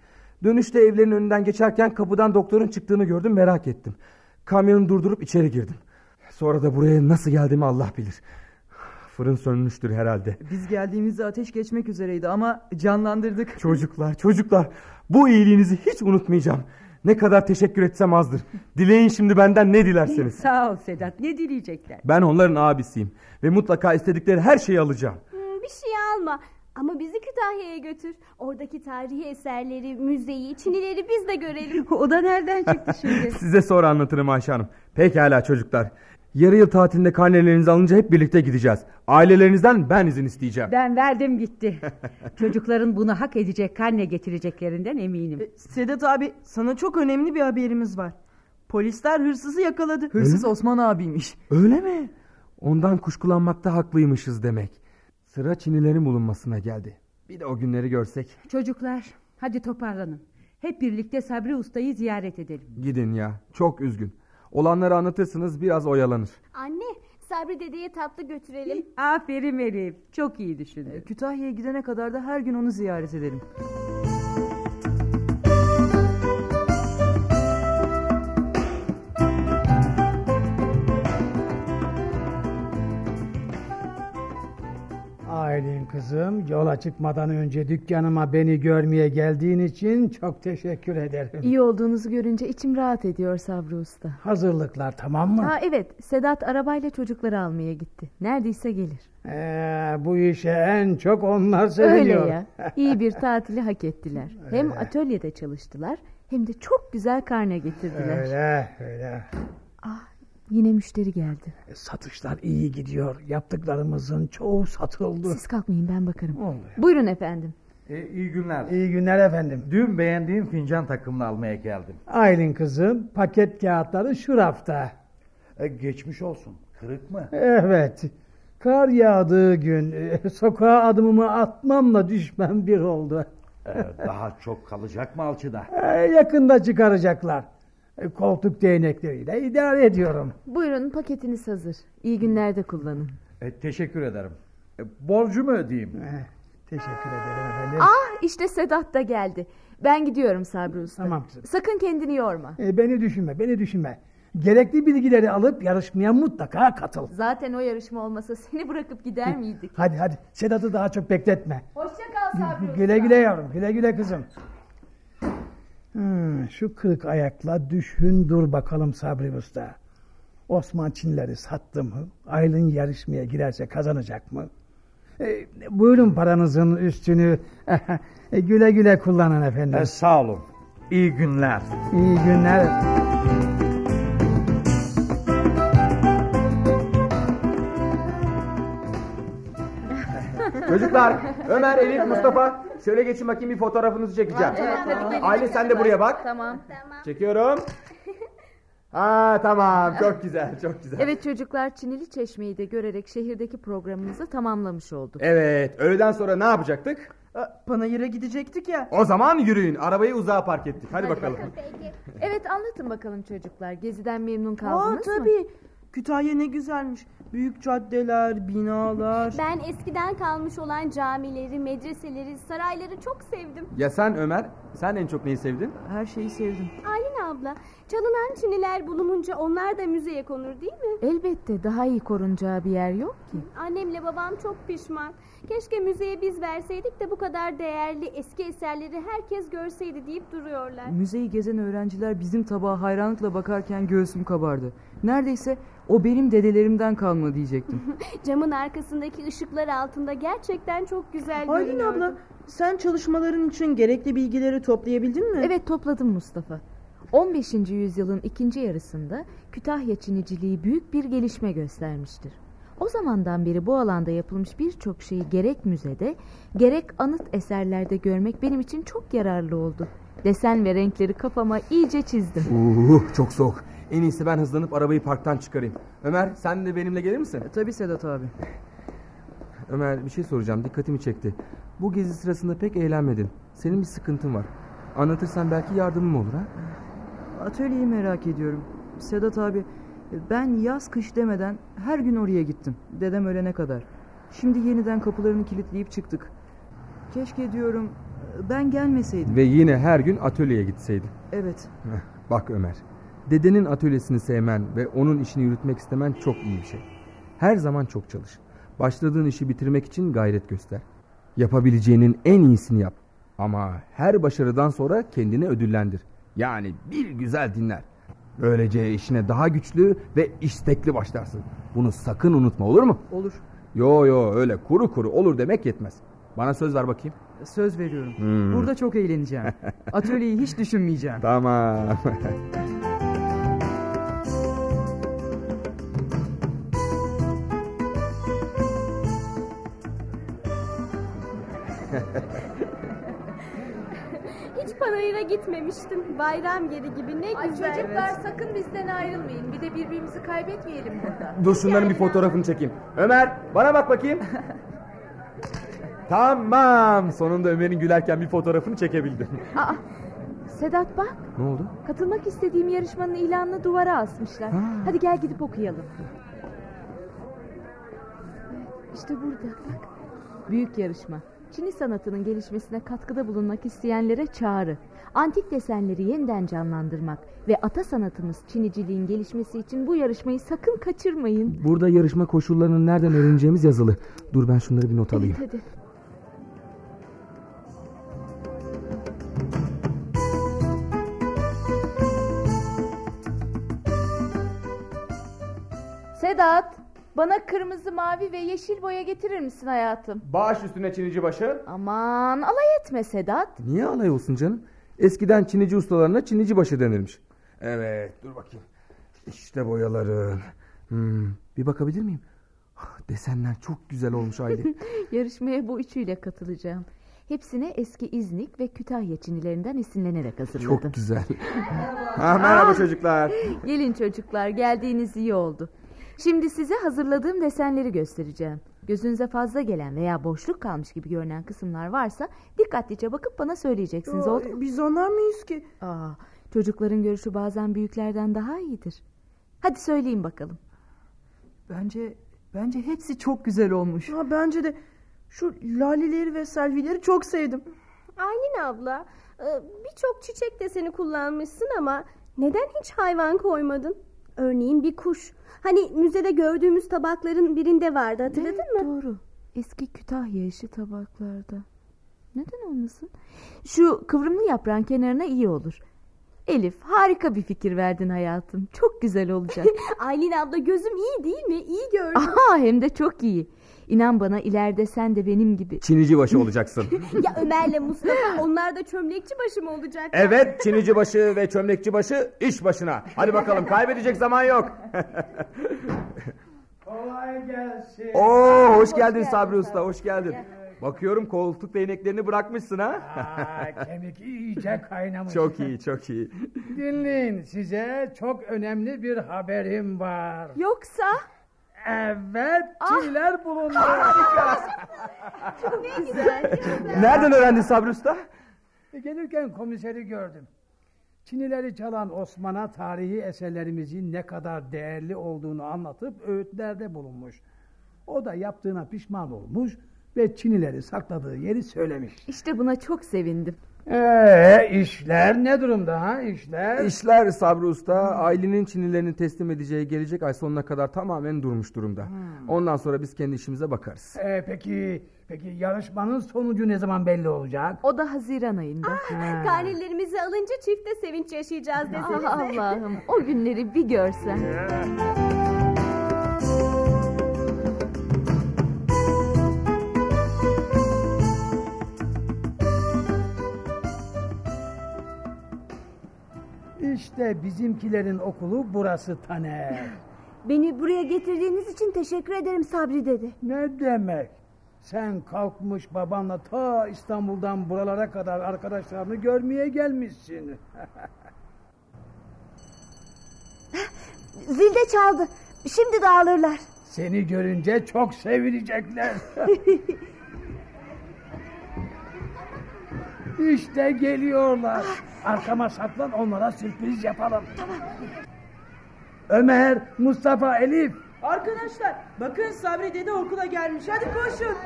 Dönüşte evlerin önünden geçerken kapıdan doktorun çıktığını gördüm merak ettim. Kamyonu durdurup içeri girdim. Sonra da buraya nasıl geldiğimi Allah bilir. Fırın sönmüştür herhalde. Biz geldiğimizde ateş geçmek üzereydi ama canlandırdık. Çocuklar, çocuklar bu iyiliğinizi hiç unutmayacağım. Ne kadar teşekkür etsem azdır. Dileyin şimdi benden ne dilerseniz. Sağ ol Sedat. Ne dileyecekler? Ben onların abisiyim ve mutlaka istedikleri her şeyi alacağım. Hmm, bir şey alma. Ama bizi Kütahya'ya götür. Oradaki tarihi eserleri, müzeyi, çinileri biz de görelim. *laughs* O da nereden çıktı şimdi? *laughs* Size sonra anlatırım Ayşe Hanım. Pekala çocuklar. Yarı yıl tatilinde karnelerinizi alınca hep birlikte gideceğiz. Ailelerinizden ben izin isteyeceğim. Ben verdim gitti. *laughs* Çocukların bunu hak edecek karne getireceklerinden eminim. E, Sedat abi sana çok önemli bir haberimiz var. Polisler hırsızı yakaladı. Hırsız Osman abiymiş. Öyle mi? Ondan kuşkulanmakta haklıymışız demek. Sıra Çinilerin bulunmasına geldi. Bir de o günleri görsek. Çocuklar hadi toparlanın. Hep birlikte Sabri Usta'yı ziyaret edelim. Gidin ya. Çok üzgün. Olanları anlatırsınız biraz oyalanır. Anne, Sabri dedeye tatlı götürelim. *laughs* Aferin Elif. Çok iyi düşündün. E, Kütahya'ya gidene kadar da her gün onu ziyaret edelim. Aylin kızım yola çıkmadan önce dükkanıma beni görmeye geldiğin için çok teşekkür ederim. İyi olduğunuzu görünce içim rahat ediyor Sabri Usta. Hazırlıklar tamam mı? Ha evet Sedat arabayla çocukları almaya gitti. Neredeyse gelir. Ee, bu işe en çok onlar Öyle seviniyor. ya. *laughs* İyi bir tatili hak ettiler. Hem atölyede çalıştılar hem de çok güzel karne getirdiler. Öyle öyle. Ah yine müşteri geldi. E, Satışlar iyi gidiyor. Yaptıklarımızın çoğu satıldı. Siz kalkmayın ben bakarım. Oluyor. Buyurun efendim. E, iyi günler. İyi günler efendim. Dün beğendiğim fincan takımını almaya geldim. Aylin kızım paket kağıtları şu rafta. E, geçmiş olsun. Kırık mı? Evet. Kar yağdığı gün e, sokağa adımımı atmamla düşmem bir oldu. E, daha çok kalacak mı alçıda? E, yakında çıkaracaklar. E, koltuk değnekleriyle idare ediyorum. Buyurun paketiniz hazır. İyi günlerde kullanın. E, teşekkür ederim. E, borcumu ödeyeyim. Eh, teşekkür ederim efendim. Ah işte Sedat da geldi. Ben gidiyorum Sabri Usta. Tamam kızım. Sakın kendini yorma. E, beni düşünme, beni düşünme. Gerekli bilgileri alıp yarışmaya mutlaka katıl. Zaten o yarışma olmasa seni bırakıp gider miydik? Hadi hadi Sedat'ı daha çok bekletme. Hoşça kal Sabri Usta. Güle güle yavrum, güle güle kızım. Hmm, şu kırık ayakla düşün dur bakalım Sabri Usta. Osman Çinleri sattı mı? Aylin yarışmaya girerse kazanacak mı? E, buyurun paranızın üstünü. *laughs* E, güle güle kullanın efendim. E, sağ olun. İyi günler. İyi günler. Çocuklar Ömer, Elif, Mustafa şöyle geçin bakayım bir fotoğrafınızı çekeceğim. Aile sen de buraya bak. Tamam. Çekiyorum. Ha tamam çok güzel çok güzel. Evet çocuklar Çinili Çeşme'yi de görerek şehirdeki programımızı tamamlamış olduk. Evet öğleden sonra ne yapacaktık? Panayır'a gidecektik ya. O zaman yürüyün arabayı uzağa park ettik. Hadi, bakalım. Evet anlatın bakalım çocuklar. Geziden memnun Aa, kaldınız mı? tabii. Kütahya ne güzelmiş. Büyük caddeler, binalar. Ben eskiden kalmış olan camileri, medreseleri, sarayları çok sevdim. Ya sen Ömer sen en çok neyi sevdin? Her şeyi sevdim. Aylin abla, çalınan çiniler bulununca onlar da müzeye konur değil mi? Elbette daha iyi korunacağı bir yer yok ki. Annemle babam çok pişman. Keşke müzeye biz verseydik de bu kadar değerli eski eserleri herkes görseydi deyip duruyorlar. Müzeyi gezen öğrenciler bizim tabağa hayranlıkla bakarken göğsüm kabardı. Neredeyse o benim dedelerimden kalma diyecektim. *laughs* Camın arkasındaki ışıklar altında gerçekten çok güzel Aylin abla sen çalışmaların için gerekli bilgileri toplayabildin mi? Evet topladım Mustafa. 15. yüzyılın ikinci yarısında Kütahya Çiniciliği büyük bir gelişme göstermiştir. O zamandan beri bu alanda yapılmış birçok şeyi gerek müzede gerek anıt eserlerde görmek benim için çok yararlı oldu. Desen ve renkleri kafama iyice çizdim. Uh, çok soğuk. En iyisi ben hızlanıp arabayı parktan çıkarayım. Ömer sen de benimle gelir misin? E, tabii Sedat abi. Ömer bir şey soracağım dikkatimi çekti. Bu gezi sırasında pek eğlenmedin. Senin bir sıkıntın var. Anlatırsan belki yardımım olur ha? Atölyeyi merak ediyorum. Sedat abi ben yaz kış demeden her gün oraya gittim. Dedem ölene kadar. Şimdi yeniden kapılarını kilitleyip çıktık. Keşke diyorum ben gelmeseydim. Ve yine her gün atölyeye gitseydin. Evet. Bak Ömer. Dedenin atölyesini sevmen ve onun işini yürütmek istemen çok iyi bir şey. Her zaman çok çalış. Başladığın işi bitirmek için gayret göster. Yapabileceğinin en iyisini yap. Ama her başarıdan sonra kendini ödüllendir. Yani bir güzel dinler. Böylece işine daha güçlü ve istekli başlarsın. Bunu sakın unutma olur mu? Olur. Yo yo öyle kuru kuru olur demek yetmez. Bana söz ver bakayım. Söz veriyorum. Hmm. Burada çok eğleneceğim. *laughs* Atölyeyi hiç düşünmeyeceğim. Tamam. *laughs* Panayıra gitmemiştim. Bayram yeri gibi ne güzel. sakın bizden ayrılmayın. Bir de birbirimizi kaybetmeyelim burada. *laughs* Dur şunların bir fotoğrafını çekeyim. Ömer bana bak bakayım. *laughs* tamam. Sonunda Ömer'in gülerken bir fotoğrafını çekebildim. *laughs* Aa, Sedat bak ne oldu? katılmak istediğim yarışmanın ilanını duvara asmışlar. Hadi gel gidip okuyalım. İşte burada bak. Büyük yarışma. Çini sanatının gelişmesine katkıda bulunmak isteyenlere çağrı. Antik desenleri yeniden canlandırmak ve ata sanatımız Çiniciliğin gelişmesi için bu yarışmayı sakın kaçırmayın. Burada yarışma koşullarını nereden öğreneceğimiz yazılı. Dur ben şunları bir not alayım. Hadi. Sedat, bana kırmızı, mavi ve yeşil boya getirir misin hayatım? Bağış üstüne çinici başı. Aman alay etme Sedat. Niye alay olsun canım? Eskiden çinici ustalarına çinici başı denirmiş. Evet dur bakayım. İşte boyaların. Hmm, bir bakabilir miyim? Ah, Desenler çok güzel olmuş Aylin. *laughs* Yarışmaya bu üçüyle katılacağım. Hepsini eski İznik ve Kütahya Çinilerinden esinlenerek hazırladım. çok güzel. *laughs* ha, merhaba çocuklar. Gelin çocuklar geldiğiniz iyi oldu. Şimdi size hazırladığım desenleri göstereceğim. Gözünüze fazla gelen veya boşluk kalmış gibi görünen kısımlar varsa dikkatlice bakıp bana söyleyeceksiniz oldu mu? Biz anlar mıyız ki? Aa, çocukların görüşü bazen büyüklerden daha iyidir. Hadi söyleyin bakalım. Bence bence hepsi çok güzel olmuş. Ha, bence de şu laleleri ve selvileri çok sevdim. Aylin abla, e, birçok çiçek deseni kullanmışsın ama neden hiç hayvan koymadın? Örneğin bir kuş. Hani müzede gördüğümüz tabakların birinde vardı hatırladın Evet, mı? Doğru. Eski Kütahya işi tabaklarda. Neden olmasın? Şu kıvrımlı yaprağın kenarına iyi olur. Elif harika bir fikir verdin hayatım. Çok güzel olacak. *laughs* Aylin abla gözüm iyi değil mi? İyi gördüm. Aha hem de çok iyi. İnan bana ileride sen de benim gibi. Çinici başı olacaksın. *laughs* ya Ömer'le Mustafa onlar da çömlekçi başı mı olacak? Evet çinici başı ve çömlekçi başı iş başına. Hadi bakalım kaybedecek zaman yok. *laughs* Kolay gelsin. Oo hoş geldin Sabri Usta hoş geldin. Bakıyorum koltuk değneklerini bırakmışsın ha. Aa, *laughs* kemik iyice kaynamış. çok iyi çok iyi. Dinleyin size çok önemli bir haberim var. Yoksa Evet çiviler bulundu. *laughs* Ne güzel. Nereden öğrendin Sabri Usta? Gelirken komiseri gördüm. Çinileri çalan Osman'a tarihi eserlerimizin ne kadar değerli olduğunu anlatıp öğütlerde bulunmuş. O da yaptığına pişman olmuş ve Çinileri sakladığı yeri söylemiş. İşte buna çok sevindim. Eee işler ne durumda ha işler? İşler Sabri Usta ailenin Çinilerini teslim edeceği gelecek ay sonuna kadar tamamen durmuş durumda. Ondan sonra biz kendi işimize bakarız. Ee, peki peki yarışmanın sonucu ne zaman belli olacak? O da Haziran ayında. Karnelerimizi *laughs* alınca çifte sevinç yaşayacağız desenize. Ah Allah'ım o günleri bir görsen. İşte bizimkilerin okulu burası Taner. *laughs* beni buraya getirdiğiniz için teşekkür ederim Sabri dede. Ne demek? Sen kalkmış babanla ta İstanbul'dan buralara kadar arkadaşlarını görmeye gelmişsin. *laughs* Zil de çaldı. Şimdi dağılırlar. Seni görünce çok sevinecekler. *laughs* işte geliyorlar. Arkama saklan onlara sürpriz yapalım. Ömer, Mustafa, Elif. Arkadaşlar bakın Sabri dede okula gelmiş. Hadi koşun.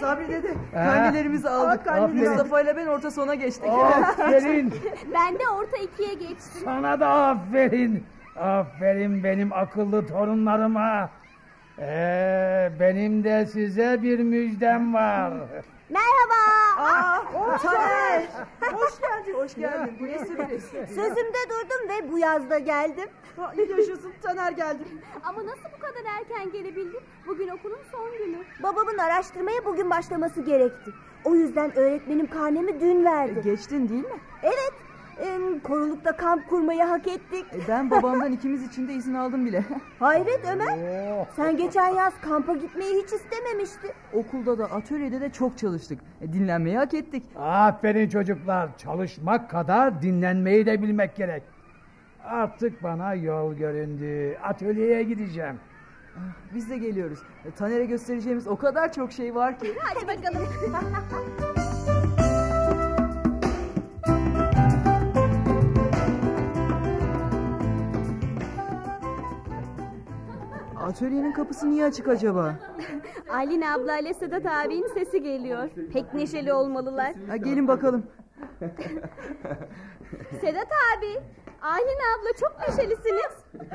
Sabri dede karnelerimizi aldık. aferin. Mustafa ile ben orta sona geçtik. Aferin. *laughs* Ben de orta ikiye geçtim. Sana da aferin. Aferin benim akıllı torunlarıma. Ee, benim de size bir müjdem var. Merhaba. Aa, Taner. Hoş geldin. Hoş geldin. Bu ne sürpriz. Sözümde durdum ve bu yazda geldim. Yaşasın Taner geldi. Ama nasıl bu kadar erken gelebildin? Bugün okulun son günü. Babamın araştırmaya bugün başlaması gerekti. O yüzden öğretmenim karnemi dün verdi. Geçtin değil mi? Evet. Em, korulukta kamp kurmayı hak ettik. E, ben babamdan ikimiz için de izin aldım bile. *laughs* Hayret Ömer. Sen geçen yaz kampa gitmeyi hiç istememiştin. Okulda da atölyede de çok çalıştık. E, dinlenmeyi hak ettik. Aferin çocuklar. Çalışmak kadar dinlenmeyi de bilmek gerek. Artık bana yol göründü. Atölyeye gideceğim. Biz de geliyoruz. E, Taner'e göstereceğimiz o kadar çok şey var ki. Hadi bakalım. *laughs* Atölyenin kapısı niye açık acaba? *laughs* Aylin abla ile Sedat abinin sesi geliyor. Pek neşeli olmalılar. Ha, gelin bakalım. *laughs* Sedat abi, Aylin abla çok neşelisiniz. *laughs*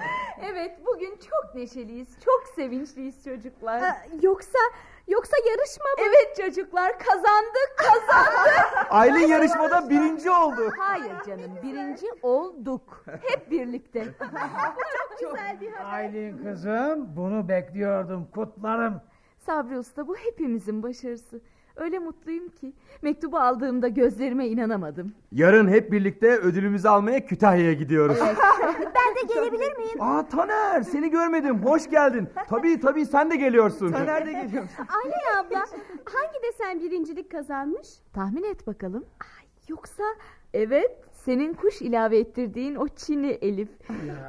Evet bugün çok neşeliyiz. Çok sevinçliyiz çocuklar. Aa, yoksa, yoksa yarışma mı? Evet çocuklar kazandık kazandık. *laughs* Aylin yarışmada birinci oldu. Hayır canım birinci olduk. Hep birlikte. *laughs* Güzel bir haber. Aylin kızım bunu bekliyordum. Kutlarım. Sabri Usta bu hepimizin başarısı. Öyle mutluyum ki mektubu aldığımda gözlerime inanamadım. Yarın hep birlikte ödülümüzü almaya Kütahya'ya gidiyoruz. *laughs* Ben de gelebilir miyim? Aa Taner seni görmedim. Hoş geldin. *laughs* Tabii tabii sen de geliyorsun. Taner de geliyor. *laughs* Aylin abla, hangi desen birincilik kazanmış? Tahmin et bakalım. Yoksa evet senin kuş ilave ettirdiğin o Çinli Elif.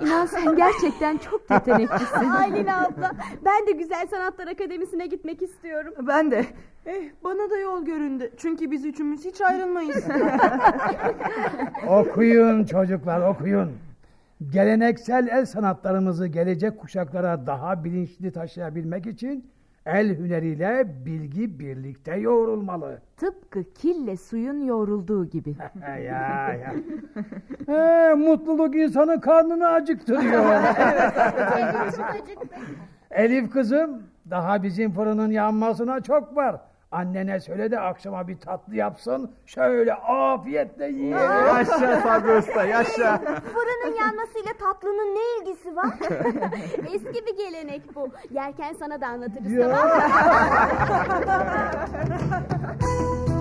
İnan sen gerçekten çok *laughs* yeteneklisin. Aylin abla, ben de Güzel Sanatlar Akademisi'ne gitmek istiyorum. Ben de. Eh bana da yol göründü. Çünkü biz üçümüz hiç ayrılmayız. Okuyun çocuklar okuyun. Geleneksel el sanatlarımızı gelecek kuşaklara daha bilinçli taşıyabilmek için el hüneriyle bilgi birlikte yoğrulmalı. Tıpkı kille suyun yoğrulduğu gibi. *laughs* ya ya. Ee, mutluluk insanın karnını acıktırıyor. *laughs* Elif kızım daha bizim fırının yanmasına çok var. Annene söyle de akşama bir tatlı yapsın. Şöyle afiyetle yiyelim. Yaşa Sabri Usta yaşa. *laughs* Fırının yanmasıyla tatlının ne ilgisi var? *laughs* Eski bir gelenek bu. Yerken sana da anlatırız tamam mı? *laughs*